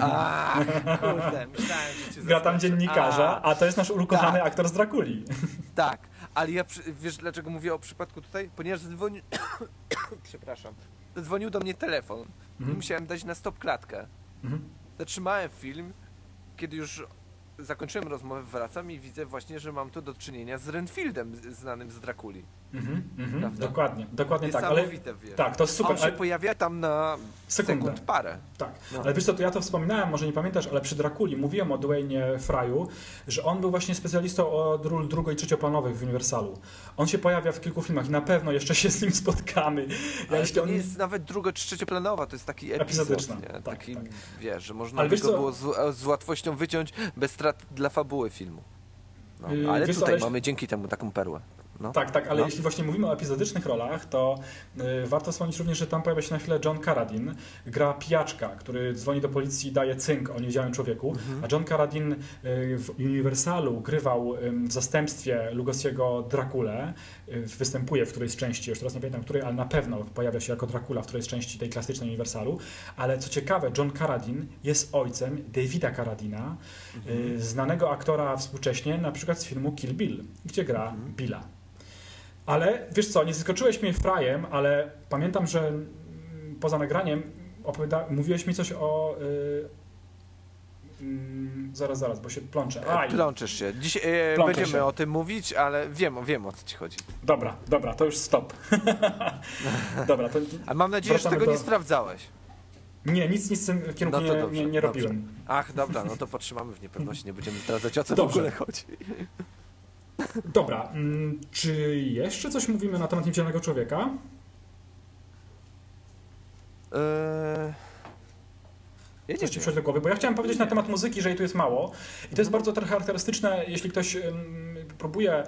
A, kurde, myślałem, że cię Gra tam dziennikarza, a to jest nasz ukochany Tak. aktor z Drakuli. Tak, ale ja wiesz dlaczego mówię o przypadku tutaj? Ponieważ zadzwonił. Przepraszam. Zadzwonił do mnie telefon i Mhm. musiałem dać na stop klatkę. Mhm. Zatrzymałem film, kiedy już zakończyłem rozmowę, wracam i widzę właśnie, że mam tu do czynienia z Renfieldem, znanym z Drakuli. Mhm, mhm, dokładnie, dokładnie tak. Ale, wiesz. tak, to super. On się ale- pojawia tam na Sekundę. sekund parę. Tak, No. ale wiesz co, to ja to wspominałem, może nie pamiętasz, ale przy Drakuli mówiłem o Dwayne Fryu, że on był właśnie specjalistą od ról drugo- i trzecioplanowych w Uniwersalu. On się pojawia w kilku filmach i na pewno jeszcze się z nim spotkamy. Ja, Ale to on... nie jest nawet drugo czy trzecioplanowa, to jest taki epizod, Epizodyczna, nie? tak, taki, tak. wiesz, że można Ale by go było z, z łatwością wyciąć bez strat dla fabuły filmu. No, Yy, ale wiesz tutaj ale- mamy dzięki temu taką perłę. No. Tak, tak, ale No. jeśli właśnie mówimy o epizodycznych rolach, to y, warto wspomnieć również, że tam pojawia się na chwilę John Carradine, gra pijaczka, który dzwoni do policji i daje cynk o niewidzialnym człowieku, Mhm. a John Carradine y, w Uniwersalu grywał ym, w zastępstwie Lugosiego Drakule, y, występuje w którejś części, już teraz nie pamiętam której, ale na pewno pojawia się jako Dracula w którejś części tej klasycznej Uniwersalu, ale co ciekawe, John Carradine jest ojcem Davida Carradina, Mhm. y, znanego aktora współcześnie, na przykład z filmu Kill Bill, gdzie gra Mhm. Billa. Ale wiesz co, nie zaskoczyłeś mnie frajem, ale pamiętam, że poza nagraniem opowiada- mówiłeś mi coś o. Y, mm, zaraz, zaraz, bo się plączę. Aj, Plączesz się. Dziś e, Plączę będziemy się. o tym mówić, ale wiem, wiem o co ci chodzi. dobra, dobra, to już stop. dobra, to A mam nadzieję, że tego do- nie sprawdzałeś. nie, nic, nic w tym kierunku No nie, dobrze, nie, nie dobrze. robiłem. Ach, dobra, no to potrzymamy w niepewności, nie będziemy zdradzać o co Dobrze. w ogóle chodzi. Dobra, mm, czy jeszcze coś mówimy na temat niewidzialnego człowieka? Eee... Ja Coś ci przychodzi do głowy, bo ja chciałem powiedzieć na temat muzyki, że jej tu jest mało. I to jest bardzo trochę charakterystyczne, jeśli ktoś próbuje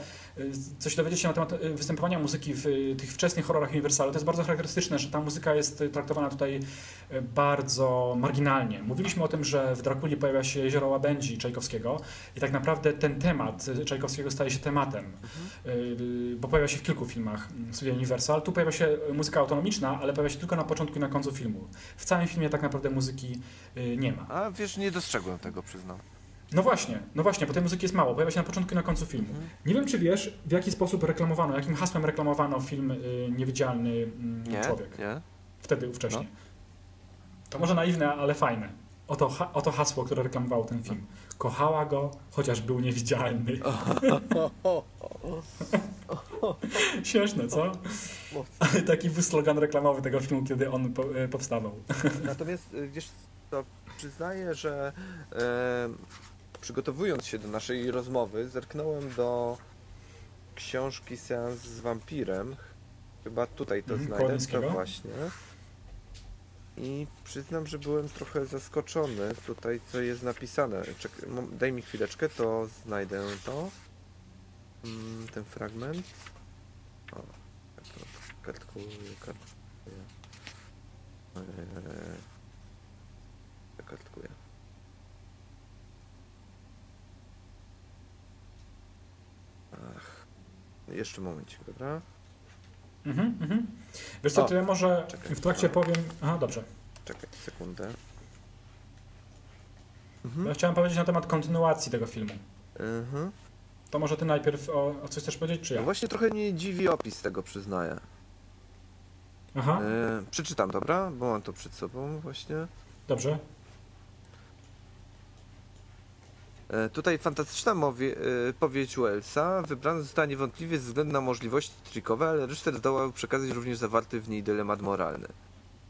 coś dowiedzieć się na temat y, występowania muzyki w y, tych wczesnych horrorach Universalu. To jest bardzo charakterystyczne, że ta muzyka jest y, traktowana tutaj bardzo marginalnie. Mówiliśmy o tym, że w Drakuli pojawia się jezioro łabędzi Czajkowskiego i tak naprawdę ten temat Czajkowskiego staje się tematem, y, bo pojawia się w kilku filmach y, studia Universal. Tu pojawia się muzyka autonomiczna, ale pojawia się tylko na początku i na końcu filmu. W całym filmie tak naprawdę muzyki nie ma. A wiesz, nie dostrzegłem tego, przyznam. No właśnie, no właśnie, bo tej muzyki jest mało, pojawia się na początku i na końcu filmu. Mhm. Nie wiem, czy wiesz, w jaki sposób reklamowano, jakim hasłem reklamowano film y, Niewidzialny mm, Nie? Człowiek. Nie? Wtedy, ówcześnie. No. To może naiwne, ale fajne. Oto, ha, oto hasło, które reklamowało ten film. Kochała go, chociaż był niewidzialny. Śmieszne, co? Ale taki był slogan reklamowy tego filmu, kiedy on po, y, powstawał. Natomiast y, wiesz, to przyznaję, że e, przygotowując się do naszej rozmowy, zerknąłem do książki Seans z wampirem. Chyba tutaj to Mhm, znajdę. To właśnie. I przyznam, że byłem trochę zaskoczony tutaj, co jest napisane. Czek daj mi chwileczkę, to znajdę to. Mm, ten fragment. O, kartkuję, kartkuję. Eee, kartkuję. Ach, jeszcze momencik, dobra? Mhm, mhm. Wiesz co, O, to ja może czekaj. w trakcie powiem... Aha, dobrze. Czekaj sekundę. Ja chciałem powiedzieć na temat kontynuacji tego filmu. Mhm. To może ty najpierw o, o coś chcesz powiedzieć, czy No ja? właśnie trochę mnie dziwi opis tego, przyznaję. Aha, E, przeczytam, dobra? Bo mam to przed sobą właśnie. dobrze. E, Tutaj fantastyczna mowie, e, powieść Wellsa wybrana została niewątpliwie ze względu na możliwości trikowe, ale Ryszard zdołał przekazać również zawarty w niej dylemat moralny.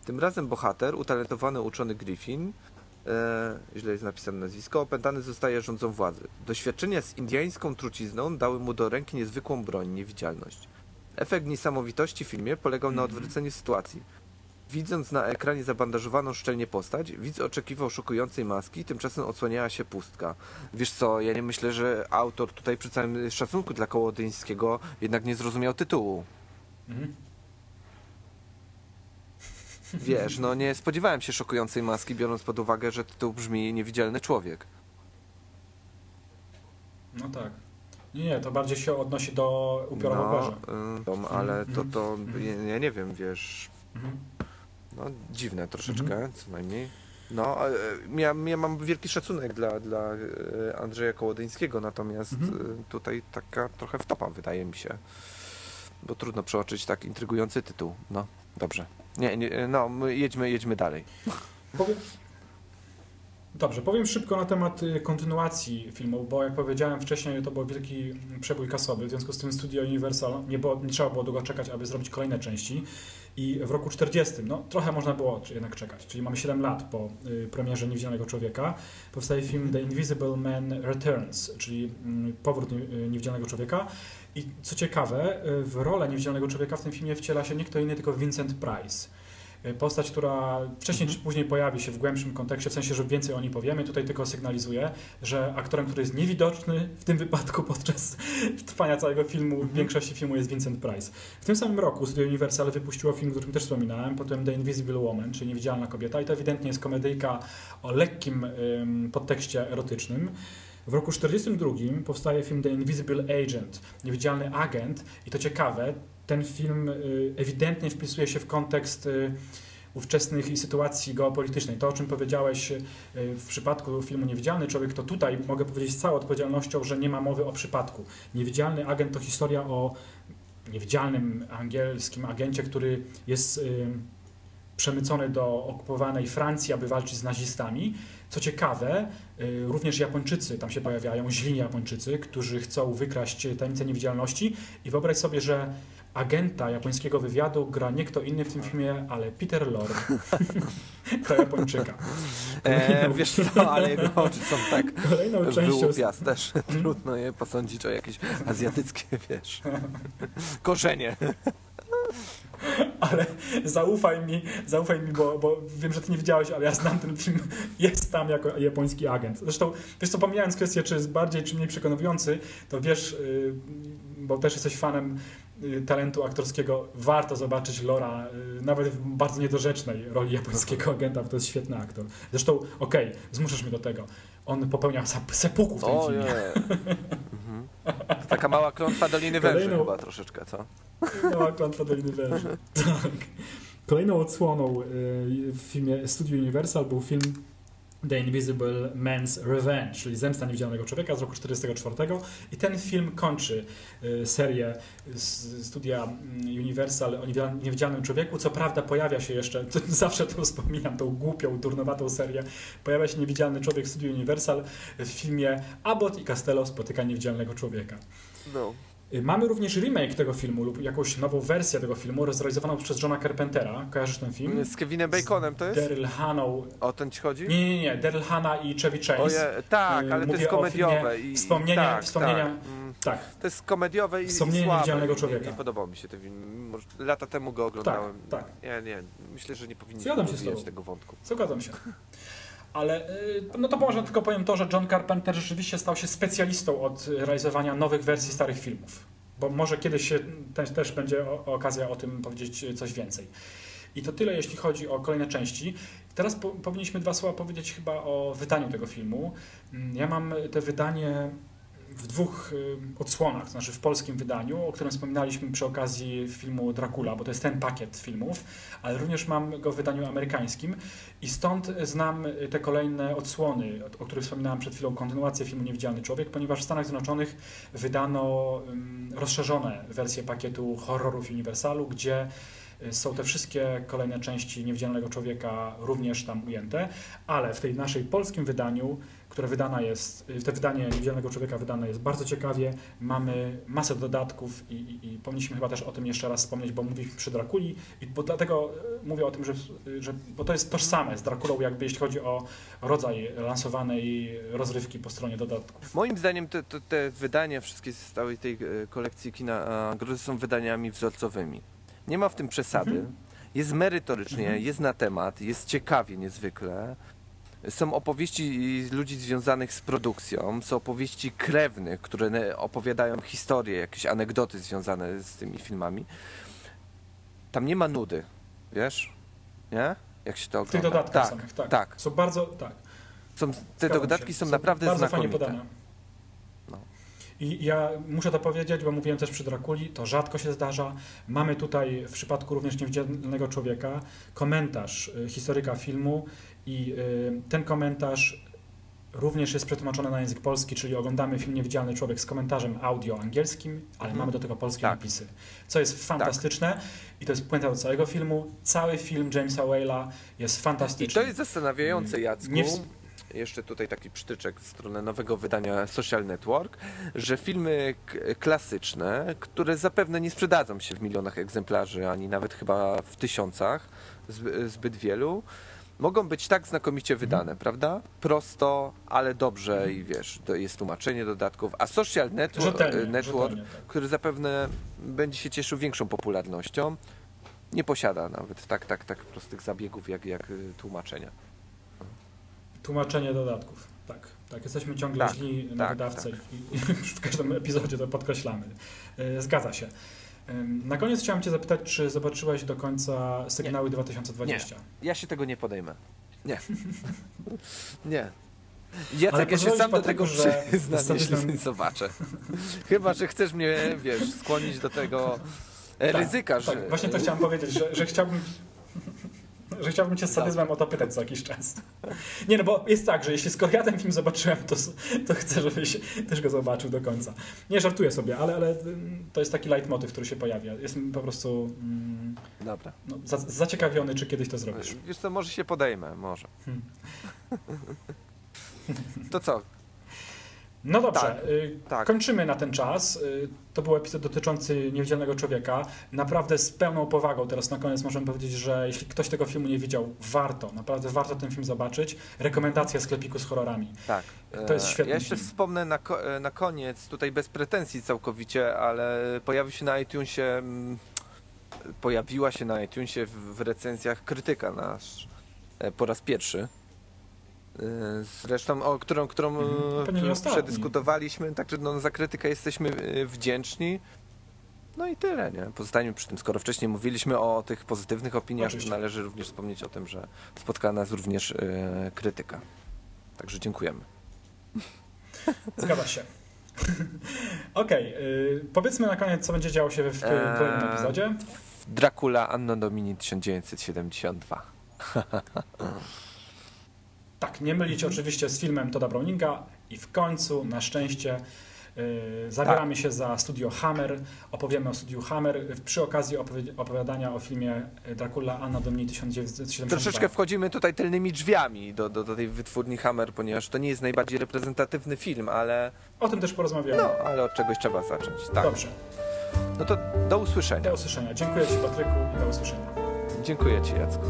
Tym razem bohater, utalentowany uczony Griffin, e, źle jest napisane nazwisko, opętany zostaje rządzą władzy. Doświadczenia z indiańską trucizną dały mu do ręki niezwykłą broń, niewidzialność. Efekt niesamowitości w filmie polegał na odwróceniu sytuacji. Widząc na ekranie zabandażowaną szczelnie postać, widz oczekiwał szokującej maski, tymczasem odsłaniała się pustka. Wiesz co, ja nie myślę, że autor tutaj przy całym szacunku dla Kołodyńskiego jednak nie zrozumiał tytułu. Mhm. Wiesz, no nie spodziewałem się szokującej maski, biorąc pod uwagę, że tytuł brzmi Niewidzialny Człowiek. No tak. Nie, nie, to bardziej się odnosi do upiora No, y, dom, ale to, to ja, ja nie wiem, wiesz, Mhm. No dziwne troszeczkę, co najmniej. No, e, ja, ja mam wielki szacunek dla, dla e, Andrzeja Kołodyńskiego, natomiast Mhm. e, tutaj taka trochę wtopa wydaje mi się, bo trudno przeoczyć tak intrygujący tytuł. No, dobrze. Nie, nie no, my jedźmy, jedźmy dalej. Powiem... Dobrze, powiem szybko na temat y, kontynuacji filmu, bo jak powiedziałem wcześniej, to był wielki przebój kasowy, w związku z tym Studio Universal nie, było, nie trzeba było długo czekać, aby zrobić kolejne części. I w roku 40, no trochę można było jednak czekać, czyli mamy 7 lat po y, premierze Niewidzialnego Człowieka, powstaje film The Invisible Man Returns, czyli mm, powrót y, Niewidzialnego Człowieka. I co ciekawe, w rolę Niewidzialnego Człowieka w tym filmie wciela się nie kto inny, tylko Vincent Price. Y, Postać, która wcześniej czy później pojawi się w głębszym kontekście, w sensie, że więcej o niej powiemy. Tutaj tylko sygnalizuję, że aktorem, który jest niewidoczny w tym wypadku podczas trwania całego filmu, w większości filmu jest Vincent Price. W tym samym roku Studio Universal wypuściło film, o którym też wspominałem, potem The Invisible Woman, czyli Niewidzialna Kobieta i to ewidentnie jest komedyjka o lekkim ym, podtekście erotycznym. W roku 1942 powstaje film The Invisible Agent, Niewidzialny Agent i to ciekawe, ten film y, ewidentnie wpisuje się w kontekst y, ówczesnych sytuacji geopolitycznej. To, o czym powiedziałeś y, w przypadku filmu Niewidzialny Człowiek, to tutaj mogę powiedzieć z całą odpowiedzialnością, że nie ma mowy o przypadku. Niewidzialny agent to historia o niewidzialnym angielskim agencie, który jest przemycony do okupowanej Francji, aby walczyć z nazistami. Co ciekawe, również Japończycy tam się pojawiają, źli Japończycy, którzy chcą wykraść tajemnicę niewidzialności i wyobraź sobie, że agenta japońskiego wywiadu gra nie kto inny w tym filmie, ale Peter Lorre. to Japończyka. E, wiesz co, ale jego oczy są tak Kolejną wyłupiaste też. Trudno je posądzić o jakieś azjatyckie, wiesz, korzenie. Ale zaufaj mi, zaufaj mi, bo, bo wiem, że ty nie widziałeś, ale ja znam ten film. Jest tam jako japoński agent. Zresztą, wiesz co, pomijając kwestię, czy jest bardziej, czy mniej przekonujący, to wiesz, y, bo też jesteś fanem talentu aktorskiego, warto zobaczyć Lora, y, nawet w bardzo niedorzecznej roli japońskiego agenta, bo to jest świetny aktor. Zresztą, okej, zmuszasz mnie do tego. On popełnia sep- sepuku w tym O filmie. Mhm. Taka mała klątwa Doliny Węży Kolejną- chyba troszeczkę, co? Mała klątwa Doliny Węży. Tak. Kolejną odsłoną y, w filmie Studio Universal był film The Invisible Man's Revenge, czyli Zemsta Niewidzialnego Człowieka z roku 1944 i ten film kończy y, serię studia mm, Universal o niewidzial- niewidzialnym człowieku. Co prawda pojawia się jeszcze, to zawsze to wspominam, tą głupią, durnowatą serię, pojawia się niewidzialny człowiek w studiu Universal w filmie Abbott i Costello spotyka niewidzialnego człowieka. No. Y, Mamy również remake tego filmu lub jakąś nową wersję tego filmu zrealizowaną przez Johna Carpentera. Kojarzysz ten film? Z Kevinem Baconem to jest? Daryl Hannah. O ten ci chodzi? Nie, nie, nie. Daryl Hannah i Chevy Chase. Oje, tak, Y, ale to mówię jest o komediowe. I, Wspomnienia- tak, wspomnienia- Tak. Mm, Tak. To jest komediowe i, Wspomnienie słabe. niewidzialnego Nie- człowieka. Nie, podobał mi się ten film. Lata temu go oglądałem. tak. Nie, nie. Myślę, że nie powinniśmy się z tego wątku. Zgadzam się. Ale y, no to może tylko powiem to, że John Carpenter rzeczywiście stał się specjalistą od realizowania nowych wersji starych filmów. Bo może kiedyś się też, też będzie okazja o tym powiedzieć coś więcej. I to tyle, jeśli chodzi o kolejne części. Teraz po, powinniśmy dwa słowa powiedzieć chyba o wydaniu tego filmu. Mm, Ja mam te wydanie w dwóch y, odsłonach, to znaczy w polskim wydaniu, o którym wspominaliśmy przy okazji filmu Dracula, bo to jest ten pakiet filmów, ale również mam go w wydaniu amerykańskim. I stąd znam y, te kolejne odsłony, o- których wspominałem przed chwilą, kontynuację filmu Niewidzialny Człowiek, ponieważ w Stanach Zjednoczonych wydano rozszerzone wersje pakietu horrorów Universalu, gdzie y, są te wszystkie kolejne części Niewidzialnego Człowieka również tam ujęte, ale w tej naszej polskim wydaniu, które wydana jest, y, te wydanie Niewidzialnego Człowieka wydane jest bardzo ciekawie, mamy masę dodatków i, i, i powinniśmy chyba też o tym jeszcze raz wspomnieć, bo mówiliśmy przy Drakuli i bo dlatego y, mówię o tym, że, że bo to jest tożsame z Drakulą, jakby jeśli chodzi o rodzaj lansowanej rozrywki po stronie dodatków. Moim zdaniem te, te, te wydania wszystkie z całej tej e, kolekcji kina grozy są wydaniami wzorcowymi. Nie ma w tym przesady. Mhm. Jest merytorycznie, Mhm. jest na temat, jest ciekawie niezwykle. Są opowieści ludzi związanych z produkcją, są opowieści krewnych, które opowiadają historie, jakieś anegdoty związane z tymi filmami. Tam nie ma nudy, wiesz? Nie? Jak się to W tych ogląda. dodatkach tak, samych, tak. tak. Są bardzo, tak. Są, te Zgadzam dodatki się. są naprawdę bardzo znakomite. fajnie podane. No. I ja muszę to powiedzieć, bo mówiłem też przy Drakuli, to rzadko się zdarza. Mamy tutaj w przypadku również Niewidzialnego Człowieka komentarz y, historyka filmu i y, ten komentarz również jest przetłumaczony na język polski, czyli oglądamy film Niewidzialny Człowiek z komentarzem audio angielskim, ale Mhm. mamy do tego polskie Tak. napisy, co jest fantastyczne i to jest puenta do całego filmu. Cały film Jamesa Whale'a jest I fantastyczny. to jest zastanawiające, Jacku. Nie ws- Jeszcze tutaj taki przytyczek w stronę nowego wydania Social Network, że filmy klasyczne, które zapewne nie sprzedadzą się w milionach egzemplarzy, ani nawet chyba w tysiącach, zby- zbyt wielu, mogą być tak znakomicie wydane, prawda? Prosto, ale dobrze i wiesz, to jest tłumaczenie dodatków. A Social Network, Rzetelnie, network rzetelnie, tak. który zapewne będzie się cieszył większą popularnością, nie posiada nawet tak, tak, tak prostych zabiegów jak, jak y, tłumaczenia. Tłumaczenie dodatków. Tak, tak. Jesteśmy ciągle Tak, źli na tak, wydawcę tak. i, i w każdym epizodzie to podkreślamy. E, Zgadza się. Na koniec chciałem Cię zapytać, czy zobaczyłeś do końca Sygnały 2020? Ja się tego nie podejmę. Nie. nie. Ale Jacek, ja się sam do tego że przyznam, ostatnio- jeśli zobaczę. Chyba, że chcesz mnie, wiesz, skłonić do tego Tak, ryzyka, że... Tak, właśnie to chciałem powiedzieć, że, że chciałbym. Że chciałbym cię z sadyzmem o to pytać co jakiś czas. Nie no, bo jest tak, że jeśli skoro ja ten film zobaczyłem, to, to chcę, żebyś też go zobaczył do końca. Nie żartuję sobie, ale, ale ym, to jest taki leitmotyw, który się pojawia. Jestem po prostu mm, Dobra. no, za, zaciekawiony, czy kiedyś to zrobisz. Wiesz co, może się podejmę, może. Hmm. To co? No dobrze, Tak, y, tak. kończymy na ten czas. Y, To był epizod dotyczący Niewidzialnego Człowieka. Naprawdę z pełną powagą teraz na koniec możemy powiedzieć, że jeśli ktoś tego filmu nie widział, warto, naprawdę warto ten film zobaczyć. Rekomendacja sklepiku z horrorami. Tak. To jest e, świetny Ja jeszcze film. wspomnę na, ko- e, na koniec, tutaj bez pretensji całkowicie, ale pojawił się na iTunesie, mm, pojawiła się na iTunesie w, w recenzjach krytyka nasz e, po raz pierwszy. E, Zresztą, o którą, którą Mhm. nie ostatni. przedyskutowaliśmy, także no, za krytykę jesteśmy e, wdzięczni. No i tyle, nie? Pozostańmy przy tym. Skoro wcześniej mówiliśmy o tych pozytywnych opiniach, Oczywiście. to należy również wspomnieć o tym, że spotkała nas również e, krytyka. Także dziękujemy. Zgadza się. Okej, y, powiedzmy na koniec, co będzie działo się w, w Eee, kolejnym epizodzie. Dracula Anno Domini 1972. Tak, nie mylić oczywiście z filmem Toda Browninga i w końcu, na szczęście, y, zabieramy się za studio Hammer, opowiemy o studiu Hammer przy okazji opowi- opowiadania o filmie Dracula Anna Domini 1972. Troszeczkę wchodzimy tutaj tylnymi drzwiami do, do, do tej wytwórni Hammer, ponieważ to nie jest najbardziej reprezentatywny film, ale, O tym też porozmawiamy. no, ale od czegoś trzeba zacząć. Tak. Dobrze, No to do usłyszenia. do usłyszenia. Dziękuję Ci Patryku i do usłyszenia. Dziękuję Ci Jacku.